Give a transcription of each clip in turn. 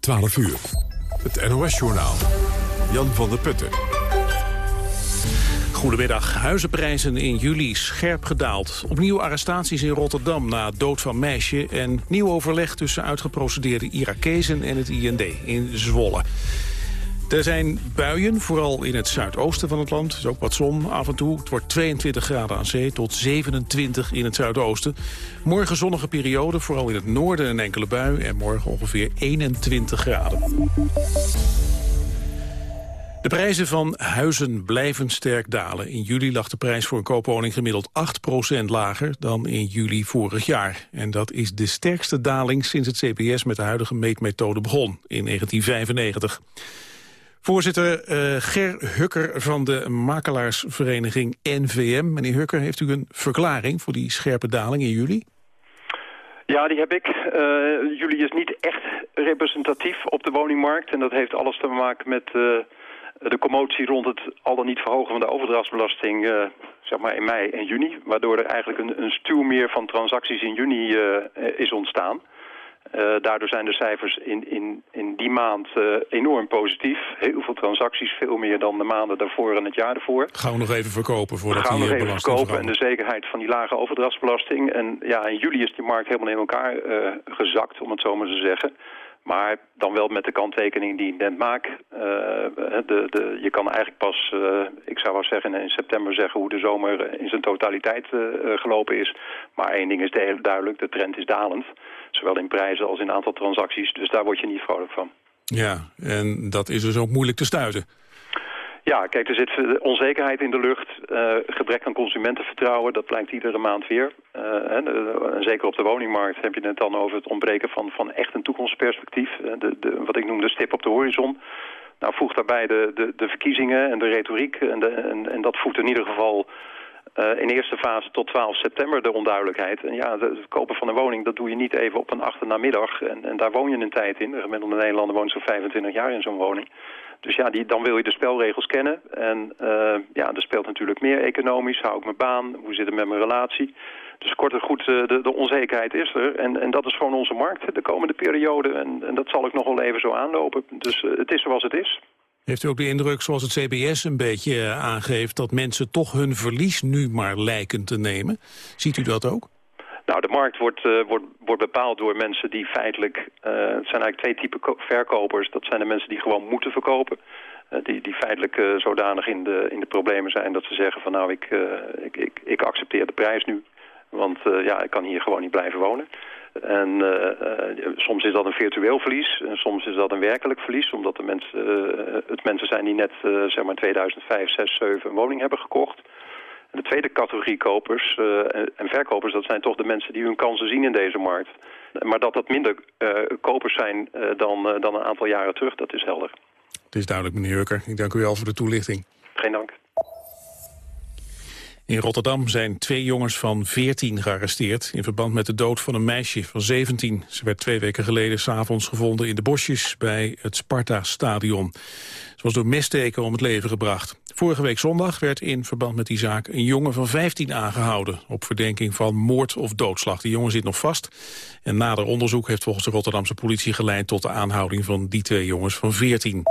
12 uur. Het NOS-journaal. Jan van der Putten. Goedemiddag. Huizenprijzen in juli scherp gedaald. Opnieuw arrestaties in Rotterdam na dood van meisje... en nieuw overleg tussen uitgeprocedeerde Irakezen en het IND in Zwolle. Er zijn buien, vooral in het zuidoosten van het land. Is ook wat zon af en toe. Het wordt 22 graden aan zee tot 27 in het zuidoosten. Morgen zonnige periode, vooral in het noorden een enkele bui. En morgen ongeveer 21 graden. De prijzen van huizen blijven sterk dalen. In juli lag de prijs voor een koopwoning gemiddeld 8% lager dan in juli vorig jaar. En dat is de sterkste daling sinds het CBS met de huidige meetmethode begon in 1995. Voorzitter uh, Ger Hukker van de makelaarsvereniging NVM. Meneer Hukker, heeft u een verklaring voor die scherpe daling in juli? Ja, die heb ik. Uh, juli is niet echt representatief op de woningmarkt. En dat heeft alles te maken met uh, de commotie rond het al dan niet verhogen van de overdrachtsbelasting zeg maar in mei en juni. Waardoor er eigenlijk een, een stuw meer van transacties in juni is ontstaan. Uh, daardoor zijn de cijfers in, in, in die maand uh, enorm positief. Heel veel transacties, veel meer dan de maanden daarvoor en het jaar daarvoor. Gaan we nog even verkopen voordat Gaan we nog even verkopen en de zekerheid van die lage overdrachtsbelasting. En ja, in juli is die markt helemaal in elkaar uh, gezakt, om het zo maar te zeggen. Maar dan wel met de kanttekening die ik net maak. De, de, je kan eigenlijk pas, ik zou wel zeggen in september zeggen hoe de zomer in zijn totaliteit gelopen is. Maar één ding is duidelijk, de trend is dalend. Zowel in prijzen als in aantal transacties. Dus daar word je niet vrolijk van. Ja, en dat is dus ook moeilijk te stuiten. Ja, kijk, er zit onzekerheid in de lucht, uh, gebrek aan consumentenvertrouwen, dat blijkt iedere maand weer. Uh, en, uh, zeker op de woningmarkt heb je het dan over het ontbreken van, van echt een toekomstperspectief. De, de, wat ik noem de stip op de horizon. Nou, voeg daarbij de, de, de verkiezingen en de retoriek en, de, en, en dat voegt in ieder geval in eerste fase tot 12 september de onduidelijkheid. En ja, het kopen van een woning, dat doe je niet even op een achternamiddag. En, en daar woon je een tijd in. De gemiddelde Nederlander woont zo'n 25 jaar in zo'n woning. Dus ja, die, dan wil je de spelregels kennen. En uh, ja, er speelt natuurlijk meer economisch. Hou ik mijn baan? Hoe zit het met mijn relatie? Dus kort en goed, uh, de, de, onzekerheid is er. En, en dat is gewoon onze markt de komende periode. En, en dat zal ik nog wel even zo aanlopen. Dus het is zoals het is. Heeft u ook de indruk, zoals het CBS een beetje aangeeft... dat mensen toch hun verlies nu maar lijken te nemen? Ziet u dat ook? Nou, de markt wordt, uh, wordt, wordt bepaald door mensen die feitelijk... Uh, het zijn eigenlijk twee typen verkopers. Dat zijn de mensen die gewoon moeten verkopen. Die, die feitelijk zodanig in de, in de problemen zijn dat ze zeggen van... nou, ik, ik, ik, ik accepteer de prijs nu. Want ja, ik kan hier gewoon niet blijven wonen. En uh, soms is dat een virtueel verlies, en soms is dat een werkelijk verlies, omdat de mensen, uh, het mensen zijn die net uh, zeg maar 2005, 6, 7 een woning hebben gekocht. En de tweede categorie kopers en verkopers, dat zijn toch de mensen die hun kansen zien in deze markt. Maar dat dat minder kopers zijn dan, dan een aantal jaren terug, dat is helder. Het is duidelijk, meneer Hurker. Ik dank u wel voor de toelichting. Geen dank. In Rotterdam zijn twee jongens van 14 gearresteerd... in verband met de dood van een meisje van 17. Ze werd twee weken geleden s'avonds gevonden in de bosjes... bij het Sparta-stadion. Ze was door messteken om het leven gebracht. Vorige week zondag werd in verband met die zaak een jongen van 15 aangehouden... op verdenking van moord of doodslag. Die jongen zit nog vast. En nader onderzoek heeft volgens de Rotterdamse politie geleid... tot de aanhouding van die twee jongens van 14.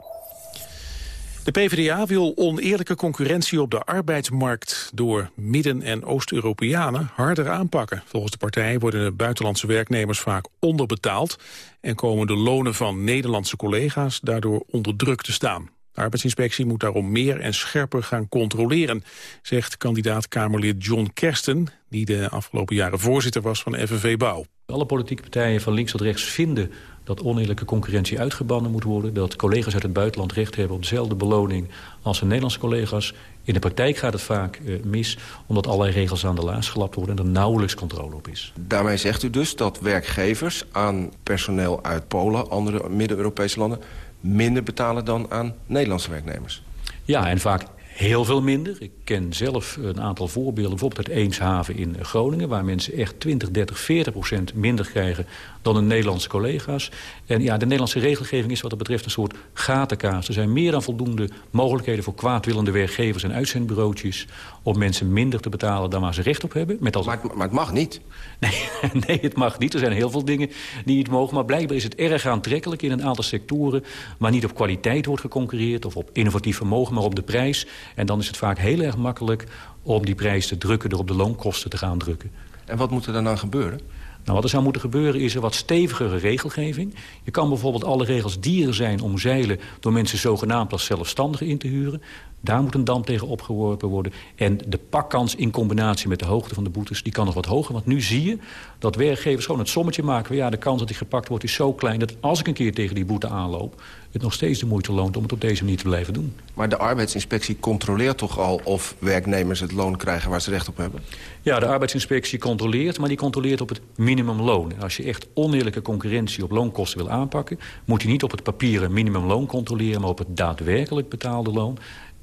De PvdA wil oneerlijke concurrentie op de arbeidsmarkt door Midden- en Oost-Europeanen harder aanpakken. Volgens de partij worden de buitenlandse werknemers vaak onderbetaald en komen de lonen van Nederlandse collega's daardoor onder druk te staan. De arbeidsinspectie moet daarom meer en scherper gaan controleren, zegt kandidaat-Kamerlid John Kersten, die de afgelopen jaren voorzitter was van FNV Bouw. Alle politieke partijen van links tot rechts vinden dat oneerlijke concurrentie uitgebannen moet worden. Dat collega's uit het buitenland recht hebben op dezelfde beloning als hun Nederlandse collega's. In de praktijk gaat het vaak uh, mis, omdat allerlei regels aan de laars gelapt worden... en er nauwelijks controle op is. Daarmee zegt u dus dat werkgevers aan personeel uit Polen... andere Midden-Europese landen minder betalen dan aan Nederlandse werknemers? Ja, en vaak heel veel minder. Ik ken zelf een aantal voorbeelden, bijvoorbeeld uit Eenshaven in Groningen... waar mensen echt 20, 30, 40 procent minder krijgen dan hun Nederlandse collega's. En ja, de Nederlandse regelgeving is wat dat betreft een soort gatenkaas. Er zijn meer dan voldoende mogelijkheden voor kwaadwillende werkgevers en uitzendbureautjes... om mensen minder te betalen dan waar ze recht op hebben. Met als... maar, maar het mag niet. Nee, nee, het mag niet. Er zijn heel veel dingen die niet mogen. Maar blijkbaar is het erg aantrekkelijk in een aantal sectoren... waar niet op kwaliteit wordt geconcurreerd of op innovatief vermogen, maar op de prijs. En dan is het vaak heel erg makkelijk om die prijs te drukken... door op de loonkosten te gaan drukken. En wat moet er dan aan gebeuren? Nou, wat er zou moeten gebeuren is een wat stevigere regelgeving. Je kan bijvoorbeeld alle regels dieren zijn omzeilen... door mensen zogenaamd als zelfstandigen in te huren. Daar moet een dam tegen opgeworpen worden. En de pakkans in combinatie met de hoogte van de boetes... die kan nog wat hoger. Want nu zie je dat werkgevers gewoon het sommetje maken... ja, de kans dat hij gepakt wordt is zo klein... dat als ik een keer tegen die boete aanloop... het nog steeds de moeite loont om het op deze manier te blijven doen. Maar de arbeidsinspectie controleert toch al... of werknemers het loon krijgen waar ze recht op hebben? Ja, de arbeidsinspectie controleert, maar die controleert op het minimumloon. Als je echt oneerlijke concurrentie op loonkosten wil aanpakken... moet je niet op het papieren minimumloon controleren... maar op het daadwerkelijk betaalde loon.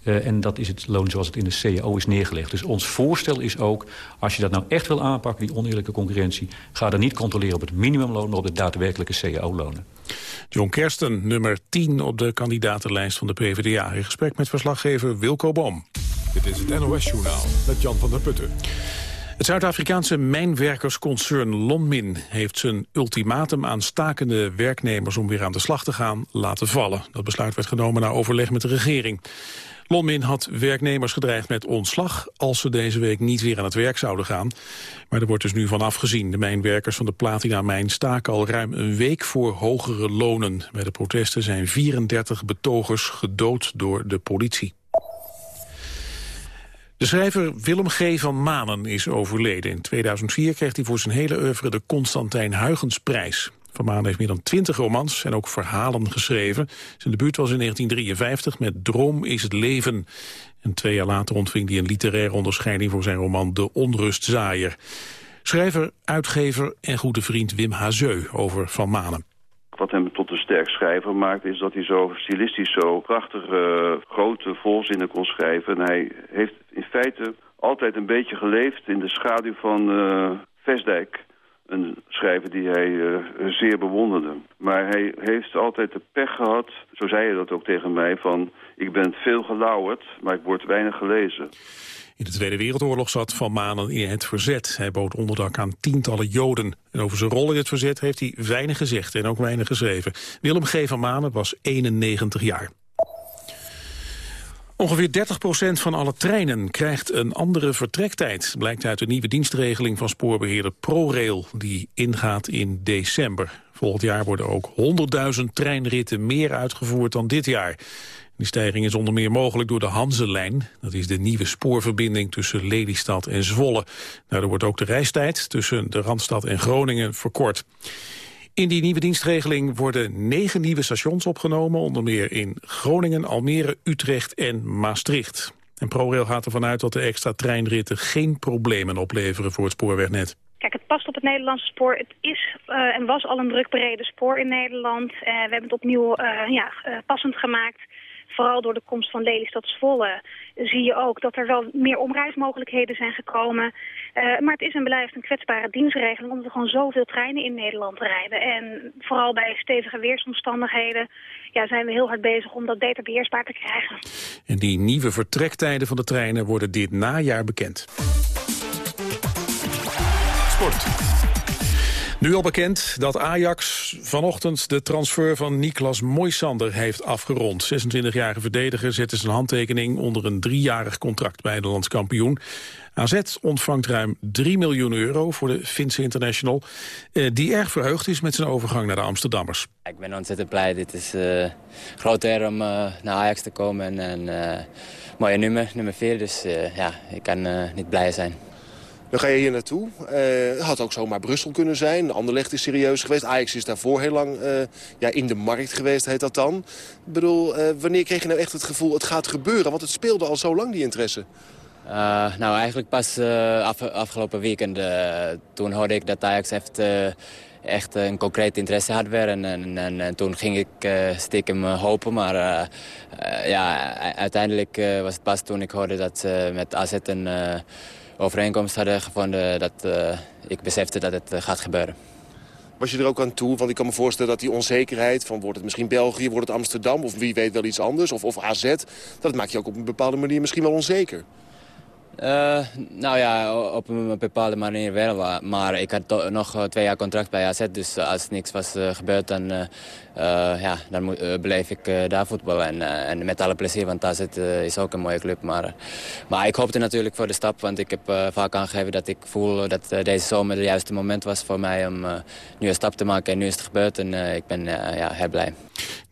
Uh, en dat is het loon zoals het in de CAO is neergelegd. Dus ons voorstel is ook, als je dat nou echt wil aanpakken... die oneerlijke concurrentie, ga dan niet controleren op het minimumloon... maar op de daadwerkelijke CAO-lonen. John Kersten, nummer 10 op de kandidatenlijst van de PvdA... in gesprek met verslaggever Wilco Boom. Dit is het NOS-journaal met Jan van der Putten. Het Zuid-Afrikaanse mijnwerkersconcern Lonmin heeft zijn ultimatum aan stakende werknemers om weer aan de slag te gaan laten vallen. Dat besluit werd genomen na overleg met de regering. Lonmin had werknemers gedreigd met ontslag als ze deze week niet weer aan het werk zouden gaan. Maar er wordt dus nu van afgezien. De mijnwerkers van de Platina-mijn staken al ruim een week voor hogere lonen. Bij de protesten zijn 34 betogers gedood door de politie. De schrijver Willem G. van Manen is overleden. In 2004 kreeg hij voor zijn hele oeuvre de Constantijn Huygensprijs. Van Manen heeft meer dan twintig romans en ook verhalen geschreven. Zijn debuut was in 1953 met Droom is het leven. En twee jaar later ontving hij een literaire onderscheiding... voor zijn roman De Onrustzaaier. Schrijver, uitgever en goede vriend Wim Hazeu over Van Manen. Wat hem tot een sterk schrijver maakt is dat hij zo stilistisch zo prachtige grote volzinnen kon schrijven. En hij heeft in feite altijd een beetje geleefd in de schaduw van uh, Vestdijk een schrijver die hij uh, zeer bewonderde. Maar hij heeft altijd de pech gehad, zo zei hij dat ook tegen mij, van ik ben veel gelauwerd, maar ik word weinig gelezen. In de Tweede Wereldoorlog zat Van Manen in het verzet. Hij bood onderdak aan tientallen Joden. En over zijn rol in het verzet heeft hij weinig gezegd en ook weinig geschreven. Willem G. van Manen was 91 jaar. Ongeveer 30% van alle treinen krijgt een andere vertrektijd. Blijkt uit de nieuwe dienstregeling van spoorbeheerder ProRail... die ingaat in december. Volgend jaar worden ook 100.000 treinritten meer uitgevoerd dan dit jaar. Die stijging is onder meer mogelijk door de Hanselijn. Dat is de nieuwe spoorverbinding tussen Lelystad en Zwolle. Daardoor wordt ook de reistijd tussen de Randstad en Groningen verkort. In die nieuwe dienstregeling worden negen nieuwe stations opgenomen... onder meer in Groningen, Almere, Utrecht en Maastricht. En ProRail gaat ervan uit dat de extra treinritten geen problemen opleveren voor het spoorwegnet. Kijk, het past op het Nederlandse spoor. Het is uh, en was al een druk bereden spoor in Nederland. Uh, we hebben het opnieuw uh, ja, passend gemaakt vooral door de komst van Lelystad zie je ook dat er wel meer omreismogelijkheden zijn gekomen. Uh, maar het is en blijft een kwetsbare dienstregeling omdat er gewoon zoveel treinen in Nederland rijden. En vooral bij stevige weersomstandigheden ja, zijn we heel hard bezig om dat beter beheersbaar te krijgen. En die nieuwe vertrektijden van de treinen worden dit najaar bekend. Sport. Nu al bekend dat Ajax vanochtend de transfer van Niklas Moisander heeft afgerond. 26-jarige verdediger zette zijn handtekening onder een driejarig contract bij de landskampioen. AZ ontvangt ruim 3 miljoen euro voor de Finse International... Eh, die erg verheugd is met zijn overgang naar de Amsterdammers. Ik ben ontzettend blij. Dit is uh, groot eer om uh, naar Ajax te komen. En, mooie nummer, nummer 4. Dus ja, ik kan niet blij zijn. Dan ga je hier naartoe. Uh, had ook zomaar Brussel kunnen zijn. Anderlecht is serieus geweest. Ajax is daarvoor heel lang uh, ja, in de markt geweest, heet dat dan. Ik bedoel, uh, wanneer kreeg je nou echt het gevoel het gaat gebeuren? Want het speelde al zo lang, die interesse. nou, eigenlijk pas af, afgelopen weekend. toen hoorde ik dat Ajax echt een concreet interesse had weer. En, en, en, toen ging ik stiekem hopen, maar ja, uiteindelijk was het pas toen ik hoorde dat ze met AZ een overeenkomst hadden gevonden dat ik besefte dat het gaat gebeuren. Was je er ook aan toe? Want ik kan me voorstellen dat die onzekerheid... van wordt het misschien België, wordt het Amsterdam... of wie weet wel iets anders, of, of AZ... dat maakt je ook op een bepaalde manier misschien wel onzeker. Uh, nou ja, op een bepaalde manier wel. Maar ik had nog twee jaar contract bij AZ. Dus als niks was uh, gebeurd, dan, ja, dan bleef ik daar voetballen. En, en, met alle plezier, want AZ is ook een mooie club. Maar, maar ik hoopte natuurlijk voor de stap. Want ik heb vaak aangegeven dat ik voel dat deze zomer het juiste moment was voor mij... om nu een stap te maken. En nu is het gebeurd en ik ben ja, heel blij.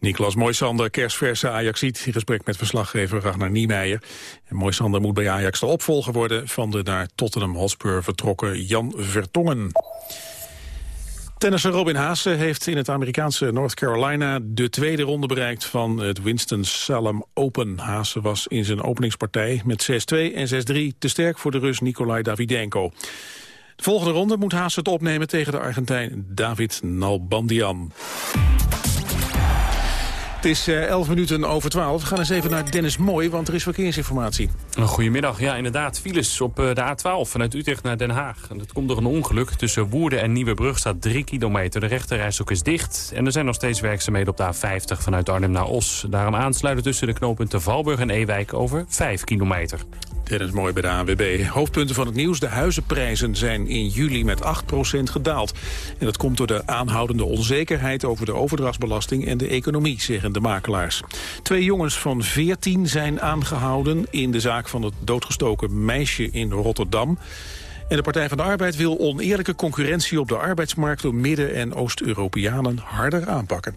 Niklas Moisander, kerstverse Ajaxiet, in gesprek met verslaggever Ragnar Niemeyer. En Moisander moet bij Ajax de opvolger worden van de naar Tottenham Hotspur vertrokken Jan Vertongen. Tennisser Robin Haase heeft in het Amerikaanse North Carolina de tweede ronde bereikt van het Winston-Salem Open. Haase was in zijn openingspartij met 6-2 en 6-3 te sterk voor de Rus Nikolai Davidenko. De volgende ronde moet Haase het opnemen tegen de Argentijn David Nalbandian. Het is 11 eh, minuten over 12. We gaan eens even naar Dennis Mooi, want er is verkeersinformatie. Goedemiddag. Ja, inderdaad. Files op eh, de A12 vanuit Utrecht naar Den Haag. Dat komt door een ongeluk. Tussen Woerden en Nieuwebrug staat 3 kilometer. De rechterrijstok is dicht. En er zijn nog steeds werkzaamheden op de A50 vanuit Arnhem naar Os. Daarom aansluiten tussen de knooppunten Valburg en Ewijk over 5 kilometer. Dennis Mooi bij de ANWB. Hoofdpunten van het nieuws. De huizenprijzen zijn in juli met 8% gedaald. En dat komt door de aanhoudende onzekerheid over de overdrachtsbelasting en de economie, zeggen de makelaars. Twee jongens van 14 zijn aangehouden in de zaak van het doodgestoken meisje in Rotterdam. En de Partij van de Arbeid wil oneerlijke concurrentie op de arbeidsmarkt door Midden- en Oost-Europeanen harder aanpakken.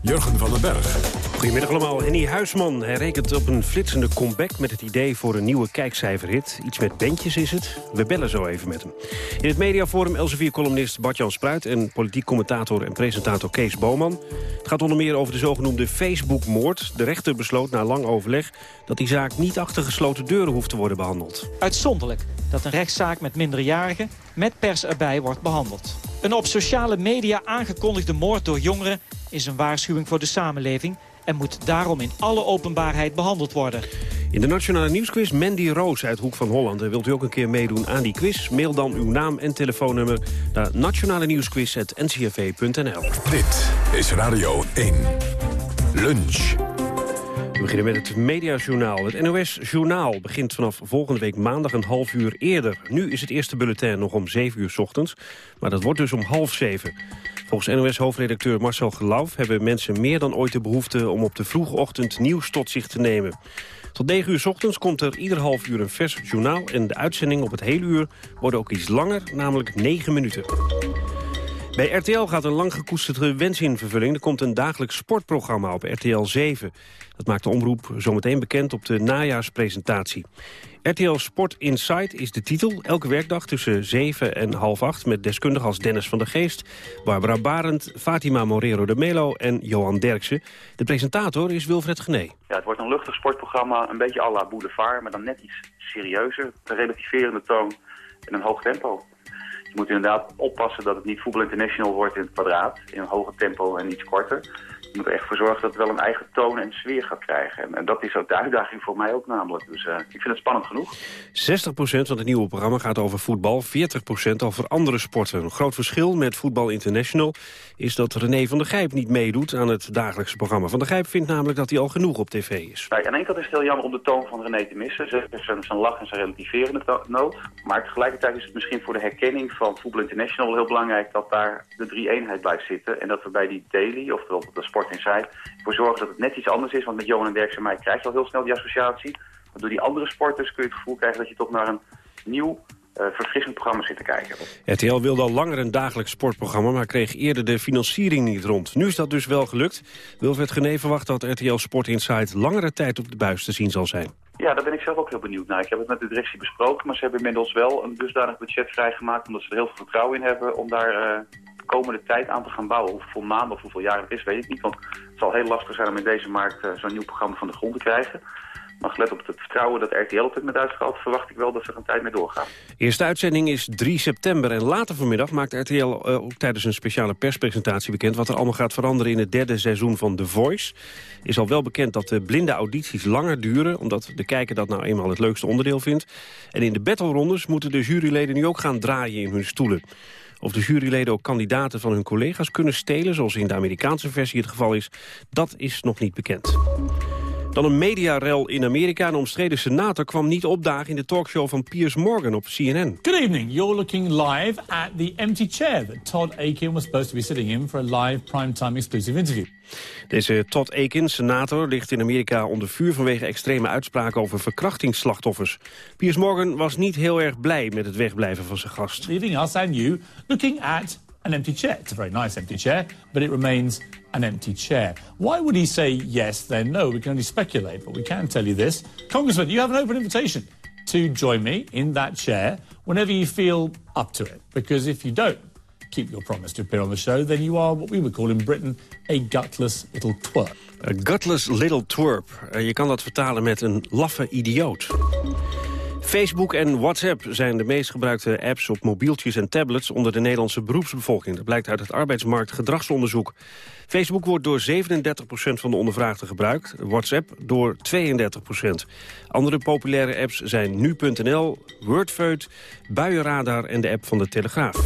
Jurgen van den Berg. Goedemiddag allemaal. Henny Huisman hij rekent op een flitsende comeback... met het idee voor een nieuwe kijkcijferhit. Iets met bandjes is het. We bellen zo even met hem. In het mediaforum Elsevier-columnist Bart-Jan Spruit... en politiek commentator en presentator Kees Boman. Het gaat onder meer over de zogenoemde Facebook-moord. De rechter besloot na lang overleg... dat die zaak niet achter gesloten deuren hoeft te worden behandeld. Uitzonderlijk dat een rechtszaak met minderjarigen... met pers erbij wordt behandeld. Een op sociale media aangekondigde moord door jongeren is een waarschuwing voor de samenleving en moet daarom in alle openbaarheid behandeld worden. In de Nationale Nieuwsquiz Mandy Roos uit Hoek van Holland. wilt u ook een keer meedoen aan die quiz? Mail dan uw naam en telefoonnummer naar nationale nieuwsquiz.ncrv.nl. Dit is Radio 1. Lunch. We beginnen met het Mediajournaal. Het NOS-journaal begint vanaf volgende week maandag een half uur eerder. Nu is het eerste bulletin nog om 7 uur s ochtends, maar dat wordt dus om half zeven. Volgens NOS-hoofdredacteur Marcel Gelauf hebben mensen meer dan ooit de behoefte om op de vroege ochtend nieuws tot zich te nemen. Tot 9 uur s ochtends komt er ieder half uur een vers journaal en de uitzendingen op het hele uur worden ook iets langer, namelijk 9 minuten. Bij RTL gaat een lang gekoesterde wens in vervulling. Er komt een dagelijks sportprogramma op RTL 7. Dat maakt de omroep zometeen bekend op de najaarspresentatie. RTL Sport Insight is de titel. Elke werkdag tussen 7 en half 8 met deskundigen als Dennis van der Geest... Barbara Barend, Fatima Morero de Melo en Johan Derksen. De presentator is Wilfred Gené. Ja, het wordt een luchtig sportprogramma, een beetje à la Boulevard... maar dan net iets serieuzer, een relativerende toon en een hoog tempo. Moet inderdaad oppassen dat het niet voetbal international wordt in het kwadraat. In een hoger tempo en iets korter. Je moet er echt voor zorgen dat het wel een eigen toon en sfeer gaat krijgen. En, dat is ook de uitdaging voor mij ook namelijk. Dus uh, ik vind het spannend genoeg. 60% van het nieuwe programma gaat over voetbal, 40% over andere sporten. Een groot verschil met Voetbal International is dat René van der Gijp niet meedoet aan het dagelijkse programma. Van der Gijp vindt namelijk dat hij al genoeg op tv is. Nee, aan kant is het heel jammer om de toon van René te missen. Zijn, zijn lach en zijn relativerende noot. Maar tegelijkertijd is het misschien voor de herkenning van Voetbal International heel belangrijk dat daar de drie eenheid blijft zitten. En dat we bij die daily, oftewel de Sport Insight, voor zorgen dat het net iets anders is. Want met Johan en Derksen en mij krijg je al heel snel die associatie. Maar door die andere sporters kun je het gevoel krijgen dat je toch naar een nieuw verfrissend programma zit te kijken. RTL wilde al langer een dagelijks sportprogramma... maar kreeg eerder de financiering niet rond. Nu is dat dus wel gelukt. Wilfred Genee verwacht dat RTL Sport Insight... langere tijd op de buis te zien zal zijn. Ja, daar ben ik zelf ook heel benieuwd naar. Ik heb het met de directie besproken, maar ze hebben inmiddels wel een dusdanig budget vrijgemaakt... omdat ze er heel veel vertrouwen in hebben om daar uh, komende tijd aan te gaan bouwen. Hoeveel maanden of hoeveel jaren het is, weet ik niet. Want het zal heel lastig zijn om in deze markt uh, zo'n nieuw programma van de grond te krijgen. Maar gelet op het vertrouwen dat RTL op dit moment uitstraalt... verwacht ik wel dat ze er een tijd mee doorgaan. Eerste uitzending is 3 september en later vanmiddag maakt RTL uh, ook tijdens een speciale perspresentatie bekend... wat er allemaal gaat veranderen in het derde seizoen van The Voice. Is al wel bekend dat de blinde audities langer duren... omdat de kijker dat nou eenmaal het leukste onderdeel vindt. En in de battlerondes moeten de juryleden nu ook gaan draaien in hun stoelen. Of de juryleden ook kandidaten van hun collega's kunnen stelen... zoals in de Amerikaanse versie het geval is, dat is nog niet bekend. Dan een mediarel in Amerika. Een omstreden senator kwam niet opdagen in de talkshow van Piers Morgan op CNN. Good evening. You're looking live at the empty chair that Todd Akin was supposed to be sitting in for a live primetime exclusive interview. Deze Todd Akin, senator, ligt in Amerika onder vuur vanwege extreme uitspraken over verkrachtingsslachtoffers. Piers Morgan was niet heel erg blij met het wegblijven van zijn gast. Leaving us and you looking at an empty chair. It's a very nice empty chair, but it remains an empty chair. Why would he say yes, then no? We can only speculate, but we can tell you this. Congressman, you have an open invitation to join me in that chair whenever you feel up to it. Because if you don't keep your promise to appear on the show, then you are what we would call in Britain a gutless little twerp. A gutless little twerp. Uh, je kan dat vertalen met een laffe idioot. Facebook en WhatsApp zijn de meest gebruikte apps op mobieltjes en tablets onder de Nederlandse beroepsbevolking. Dat blijkt uit het arbeidsmarktgedragsonderzoek. Facebook wordt door 37% van de ondervraagden gebruikt, WhatsApp door 32% Andere populaire apps zijn nu.nl, Wordfeud, Buienradar en de app van de Telegraaf.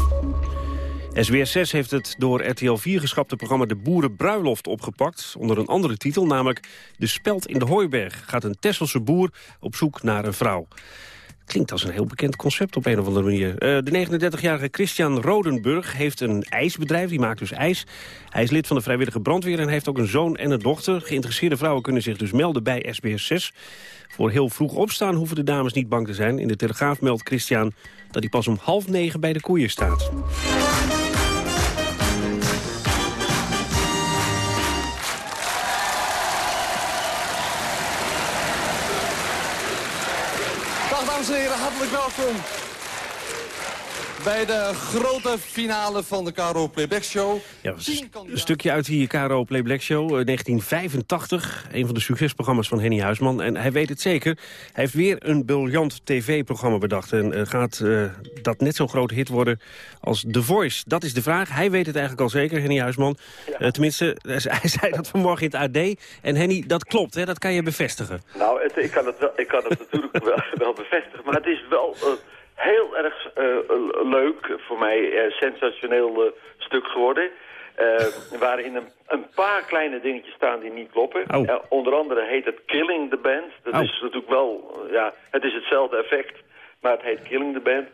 SBS6 heeft het door RTL 4 geschapte programma De Boerenbruiloft opgepakt. Onder een andere titel, namelijk De Speld in de Hooiberg. Gaat een Tesselse boer op zoek naar een vrouw. Klinkt als een heel bekend concept op een of andere manier. Uh, de 39-jarige Christian Rodenburg heeft een ijsbedrijf, die maakt dus ijs. Hij is lid van de vrijwillige brandweer en heeft ook een zoon en een dochter. Geïnteresseerde vrouwen kunnen zich dus melden bij SBS 6. Voor heel vroeg opstaan hoeven de dames niet bang te zijn. In de Telegraaf meldt Christian dat hij pas om half negen bij de koeien staat. Welkom bij de grote finale van de Caro Playback Show. Ja, een stukje uit die Caro Playback Show, 1985. Een van de succesprogramma's van Henny Huisman. En hij weet het zeker. Hij heeft weer een briljant tv-programma bedacht. En uh, gaat uh, dat net zo'n grote hit worden als The Voice? Dat is de vraag. Hij weet het eigenlijk al zeker, Henny Huisman. Ja. Uh, tenminste, hij zei dat vanmorgen in het AD. En Henny, dat klopt, hè? dat kan je bevestigen. Nou, het, ik, kan het wel, ik kan het natuurlijk wel, wel bevestigen. Maar het is wel heel erg uh, leuk, voor mij uh, sensationeel uh, stuk geworden. waarin een, een, paar kleine dingetjes staan die niet kloppen. Oh. onder andere heet het Killing the Band. Dat oh. is natuurlijk wel, ja, het is hetzelfde effect, maar het heet Killing the Band.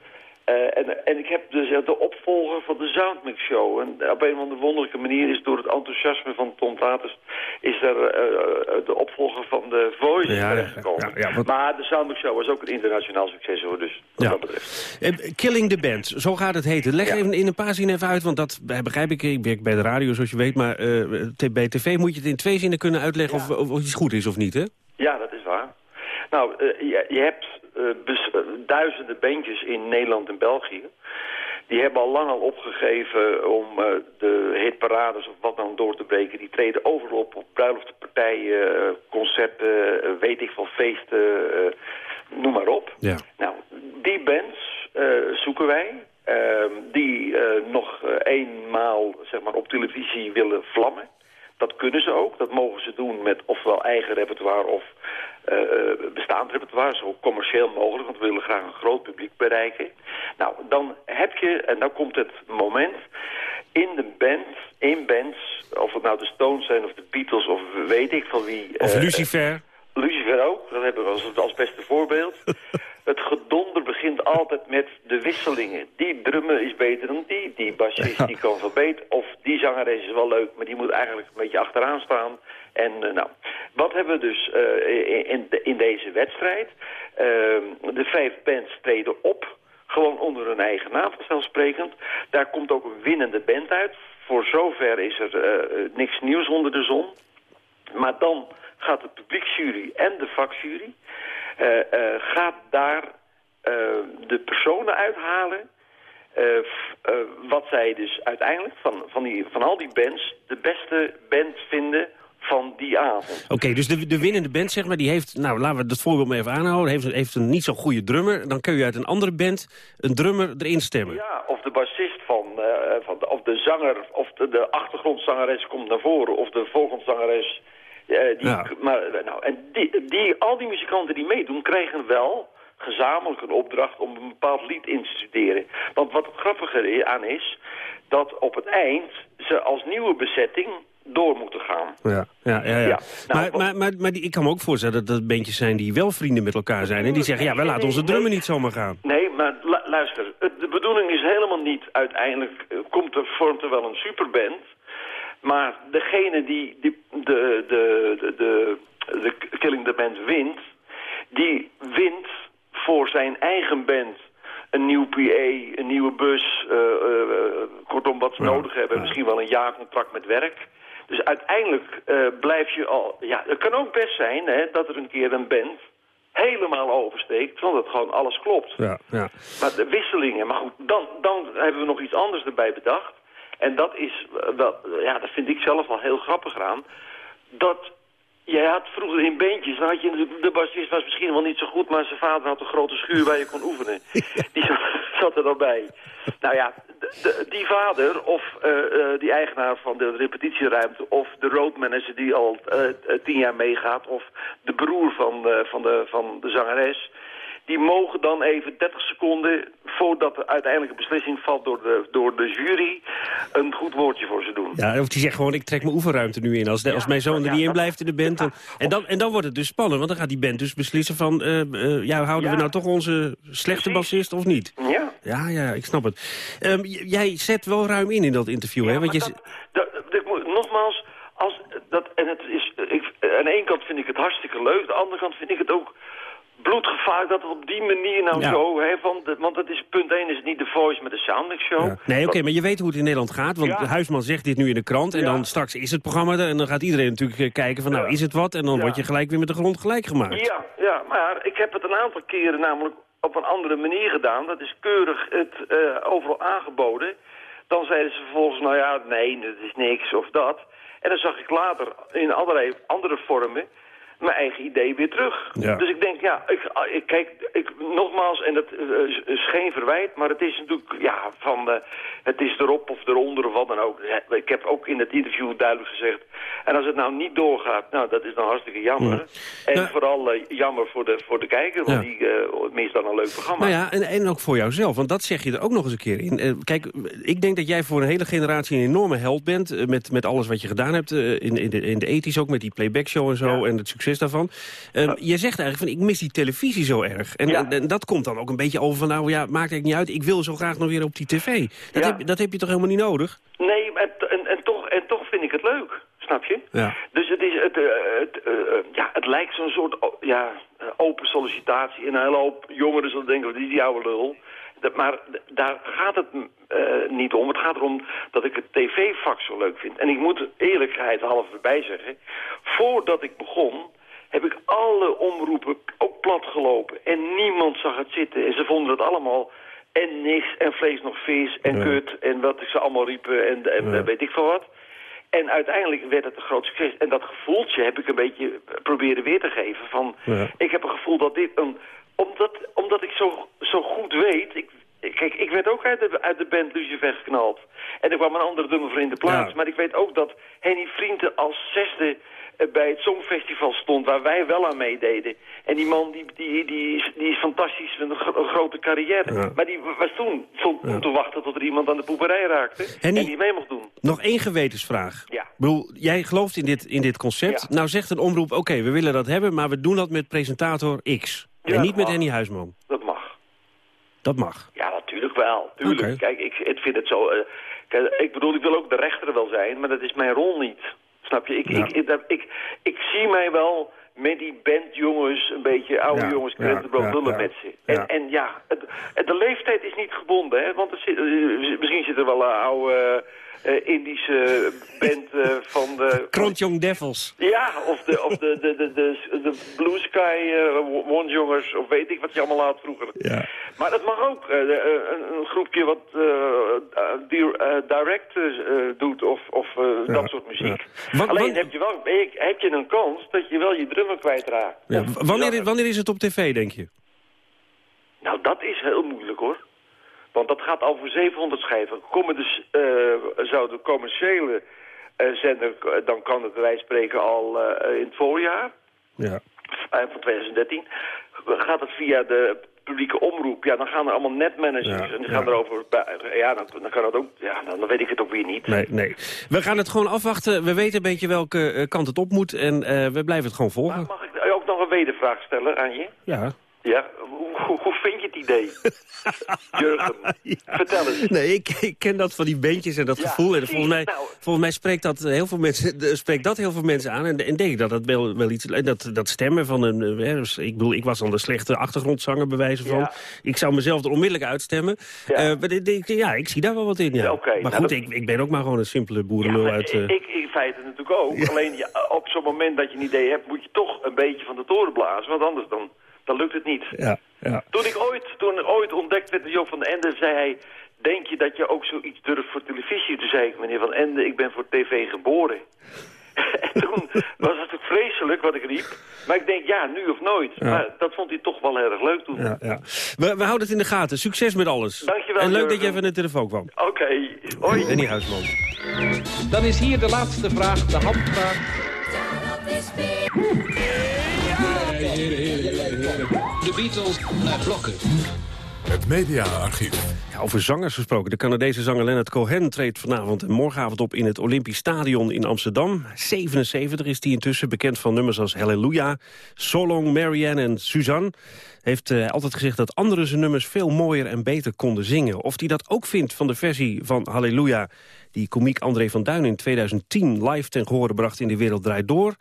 Uh, en, en ik heb dus de opvolger van de Soundmix Show. En op een of andere wonderlijke manier is door het enthousiasme van Tom Taters... is er uh, de opvolger van de Voice ja, terechtgekomen. Ja, ja, wat... Maar de Soundmix Show was ook een internationaal succes hoor, dus wat dat betreft. Uh, Killing the Band, zo gaat het heten. Leg even in een paar zinnen even uit, want dat begrijp ik. Ik werk bij de radio zoals je weet, maar bij tv moet je het in twee zinnen kunnen uitleggen of, of, of iets goed is of niet, hè? Ja, dat is waar. Nou, je, je hebt uh, duizenden bandjes in Nederland en België. Die hebben al lang al opgegeven om uh, de hitparades of wat dan door te breken. Die treden overal op, op bruiloftenpartijen, concerten, weet ik veel, feesten, noem maar op. Ja. Nou, die bands zoeken wij. die nog eenmaal zeg maar, op televisie willen vlammen. Dat kunnen ze ook. Dat mogen ze doen met ofwel eigen repertoire of bestaand repertoire. Zo commercieel mogelijk, want we willen graag een groot publiek bereiken. Nou, dan heb je, en dan komt het moment... in de band, in bands, of het nou de Stones zijn of de Beatles of weet ik van wie... Of uh, Lucifer. Lucifer ook, dat hebben we als, als beste voorbeeld. het gedonder begint altijd met de wisselingen. Die drummer is beter dan die, die bassist die kan veel beter. Of die zangeres is wel leuk, maar die moet eigenlijk een beetje achteraan staan. En uh, nou, wat hebben we dus uh, in, in, deze wedstrijd? Uh, de vijf bands treden op, gewoon onder hun eigen naam vanzelfsprekend. Daar komt ook een winnende band uit. Voor zover is er niks nieuws onder de zon. Maar dan gaat de publieksjury en de vakjury... Gaat daar de personen uithalen eh, eh, wat zij dus uiteindelijk van, van, die, van al die bands de beste band vinden van die avond. Oké, dus de, de winnende band, zeg maar, die heeft... Nou, laten we dat voorbeeld maar even aanhouden. Heeft, heeft een niet zo goede drummer. Dan kun je uit een andere band een drummer erin stemmen. Ja, of de bassist van, eh, van de, of de zanger, of de, de achtergrondzangeres komt naar voren, of de volgenzangeres. eh, die, Ja. maar, eh, nou, en die, die, al die muzikanten die meedoen, krijgen wel gezamenlijk een opdracht om een bepaald lied in te studeren. Want wat het grappige i- aan is, dat op het eind ze als nieuwe bezetting door moeten gaan. Ja, ja, ja. ja. Ja, nou, maar wat- maar, maar, maar die, ik kan me ook voorstellen dat dat bandjes zijn die wel vrienden met elkaar zijn. En die zeggen, ja, wij laten onze drummer niet zomaar gaan. Nee, maar lu- luister, de bedoeling is helemaal niet uiteindelijk, eh, komt er, vormt er wel een superband. Maar degene die, die de, de, de, de, de Killing the Band wint, die wint voor zijn eigen band een nieuw PA, een nieuwe bus, eh, eh, kortom wat ze nodig hebben. Misschien wel een jaarcontract met werk. Dus uiteindelijk eh, blijf je al... Ja, het kan ook best zijn hè, dat er een keer een band helemaal oversteekt, het gewoon alles klopt. Ja, ja. Maar de wisselingen, maar goed, dan, dan hebben we nog iets anders erbij bedacht. En dat is, eh, wel, ja, dat vind ik zelf wel heel grappig aan. Dat, jij had vroeger in bandjes, dan had je, de bassist was misschien wel niet zo goed, maar zijn vader had een grote schuur waar je kon oefenen. Die zat, zat er dan bij. Nou ja, de- die vader of eh, die eigenaar van de repetitieruimte of de roadmanager die al eh, tien jaar meegaat of de broer van, van, de, van de zangeres die mogen dan even 30 seconden voordat de uiteindelijke beslissing valt door de, door de jury een goed woordje voor ze doen. Ja, of die zegt gewoon, ik trek mijn oefenruimte nu in. Als, de, als mijn zoon er niet in blijft in de band. dan- en, dan, en dan wordt het dus spannend, want dan gaat die band dus beslissen van... eh, eh, ja, houden we nou toch onze slechte bassist of niet? Ja. Ja, ja, ik snap het. Ehm, jij zet wel ruim in in dat interview, hè? Want je, Dat, nogmaals, als dat, en het is, ik, aan de ene kant vind ik het hartstikke leuk, aan de andere kant vind ik het ook bloedgevaarlijk dat het op die manier nou Ja. zo, hè, van de, want het is, punt 1 is het niet de Voice met de Soundmix Show. Ja. Nee, oké, maar je weet hoe het in Nederland gaat. Want Ja. de Huisman zegt dit nu in de krant. En dan straks is het programma er. En dan gaat iedereen natuurlijk eh, kijken van, nou, is het wat? En dan word je gelijk weer met de grond gelijk gemaakt. Ja, ja, maar ik heb het een aantal keren namelijk op een andere manier gedaan. Dat is keurig het eh, overal aangeboden. Dan zeiden ze vervolgens, nou ja, nee, dat is niks of dat. En dan zag ik later in allerlei andere vormen mijn eigen idee weer terug. Ja. Dus ik denk, ja, ik, ik kijk, ik, nogmaals, en dat eh, is, geen verwijt, maar het is natuurlijk, ja, van, eh, het is erop of eronder of wat dan ook. Ik heb ook in het interview duidelijk gezegd, en als het nou niet doorgaat, nou, dat is dan hartstikke jammer. En vooral eh, jammer voor de, voor de kijker, want Ja. die mist dan een leuk programma. Nou ja, en, en ook voor jouzelf, want dat zeg je er ook nog eens een keer in. Kijk, ik denk dat jij voor een hele generatie een enorme held bent... met, met alles wat je gedaan hebt, in, in, de, in de ethisch ook, met die playback show en zo... en het succes daarvan. Eh, Je zegt eigenlijk van, ik mis die televisie zo erg. En, dat komt dan ook een beetje over van, nou ja, maakt eigenlijk niet uit... ik wil zo graag nog weer op die tv. Dat, heb, dat heb je toch helemaal niet nodig? Nee, en, en, en, toch, en toch vind ik het leuk, snap je? Ja. Dus het, is, het, eh, het, eh, ja, het lijkt zo'n soort ja, eh, open sollicitatie. En een hele hoop jongeren zullen denken, wat is die oude lul? Dat, maar daar gaat het niet om. Het gaat erom dat ik het tv-vak zo leuk vind. En ik moet eerlijkheid half erbij zeggen. Voordat ik begon, heb ik alle omroepen ook platgelopen. En niemand zag het zitten. En ze vonden het allemaal en niks en vlees nog vis en Ja. kut en wat ze allemaal riepen en, en Ja. weet ik veel wat. En uiteindelijk werd het een groot succes. En dat gevoeltje heb ik een beetje proberen weer te geven. Van, Ja. Ik heb een gevoel dat dit een... Omdat, omdat ik zo, zo goed weet... Ik, kijk, ik werd ook uit de, uit de band Lucifer geknald. En er kwam een andere drummer voor in de plaats. Maar ik weet ook dat Henny Vrienden als zesde bij het Songfestival stond... waar wij wel aan meededen. En die man die, die, die, is, die is fantastisch met een, gro- een grote carrière. Ja. Maar die was toen stond toen te wachten tot er iemand aan de poeperij raakte... En die mee mocht doen. Nog één gewetensvraag. Ja. Ik bedoel, jij gelooft in dit, in dit concept. Ja. Nou zegt een omroep, oké, we willen dat hebben... maar we doen dat met presentator X. Ja, en niet met. Henny Huisman. Dat mag. Dat mag. Ja, natuurlijk wel. Tuurlijk. Kijk, ik, ik vind het zo... eh, kijk, ik bedoel, ik wil ook de rechter wel zijn, maar dat is mijn rol niet. Snap je? Ik, Ja. ik, ik, ik, ik zie mij wel met die bandjongens, een beetje oude Ja, jongens, krentenbrood ja, ja. met ze. En Ja. en ja het, het- de leeftijd is niet gebonden, hè. Want er zit, eh, misschien zit er wel een oude eh, Indische band eh, van de... Krontjong Devils. Ja, of de, of de, de, de, de, de Blue Sky uh, One-jongens, of weet ik wat je allemaal had vroeger. Ja. Maar het mag ook eh, een, een groepje wat eh, eh, di- eh, direct eh, doet of, of eh, dat soort muziek. Wat- Alleen wat- heb je wel heb je- heb je een kans dat je wel je drummer kwijtraakt. Ja, wanneer, wanneer is het op tv, denk je? Nou, dat is heel moeilijk hoor. Want dat gaat al voor 700 schijven. Komen dus, eh, zou de commerciële eh, zender, eh, dan kan het bij wijze van spreken al eh, in het voorjaar Ja. van 2013. Gaat het via de publieke omroep, ja, dan gaan er allemaal netmanagers Ja, en die gaan ja. erover, ja, dan, dan kan dat ook, ja, dan, dan weet ik het ook weer niet. Nee, nee. We gaan het gewoon afwachten. We weten een beetje welke eh, kant het op moet. En eh, we blijven het gewoon volgen. Mag ik ook nog een wedervraag stellen aan je? Ja. Ja, hoe, vind je het idee? Jurgen, vertel eens. Nee, ik, ik ken dat van die beentjes en dat Ja, gevoel. En volgens mij, nou? volgens mij spreekt dat eh, heel veel mensen, eh, spreekt dat heel veel mensen aan. En, en denk ik dat dat wel, wel iets... en Dat, dat stemmen van een... eh, dus ik bedoel, ik was dan de slechte achtergrondzanger bij wijze van. Ja. Ik zou mezelf er onmiddellijk uitstemmen. Ja. maar ik ja, ik zie daar wel wat in, ja. Maar nou, goed, dat- ik, ik ben ook maar gewoon een simpele boerenlul uit... eh, Ik in feite natuurlijk ook. Alleen ja, op zo'n moment dat je een idee hebt, moet je toch een beetje van de toren blazen. Want anders dan, dan lukt het niet. ja, ja. Toen ik ooit, toen ooit ontdekt werd door Joop van den Ende, zei hij... Denk je dat je ook zoiets durft voor televisie? Toen zei ik, meneer van Ende, ik ben voor tv geboren. en toen was het ook vreselijk wat ik riep. Maar ik denk, ja, nu of nooit. Ja. Maar dat vond hij toch wel erg leuk toen. Ja, ja. We, we houden het in de gaten. Succes met alles. Dankjewel, En leuk dat je even naar de telefoon kwam. Oké, hoi. Danny Huisman. Dan is hier de laatste vraag, de handvraag. De Beatles naar blokken. Het mediaarchief. Ja, over zangers gesproken. De Canadese zanger Leonard Cohen treedt vanavond en morgenavond op in het Olympisch Stadion in Amsterdam. 77 is hij intussen, bekend van nummers als Hallelujah, So Long, Marianne en Suzanne. Heeft eh, altijd gezegd dat anderen zijn nummers veel mooier en beter konden zingen. Of hij dat ook vindt van de versie van Hallelujah... die komiek André van Duin in 2010 live ten gehore bracht in De Wereld Draait Door...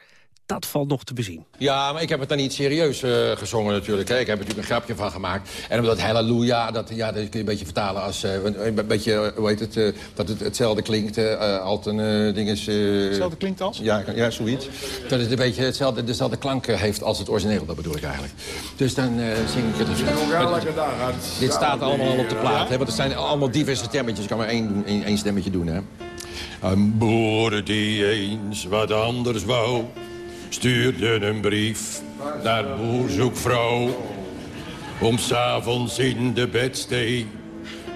dat valt nog te bezien. Ja, maar ik heb het dan niet serieus eh, gezongen natuurlijk. Hè. Ik heb er natuurlijk een grapje van gemaakt. En omdat halleluja, dat, ja, dat kun je een beetje vertalen als... eh, een, een beetje, eh, hoe heet het, eh, dat het hetzelfde klinkt. eh als een eh, ding is... hetzelfde klinkt als? Ja, ja, zoiets. Dat het een beetje hetzelfde, dezelfde klank heeft als het origineel, dat bedoel ik eigenlijk. Dus dan eh, zing ik het dus. Dit- Dit staat allemaal al op de plaat, hè, want het zijn allemaal diverse stemmetjes. Ik kan maar één, één, één stemmetje doen, hè. Een boer die eens wat anders wou stuurde een brief naar boerzoekvrouw... om s'avonds in de bedstee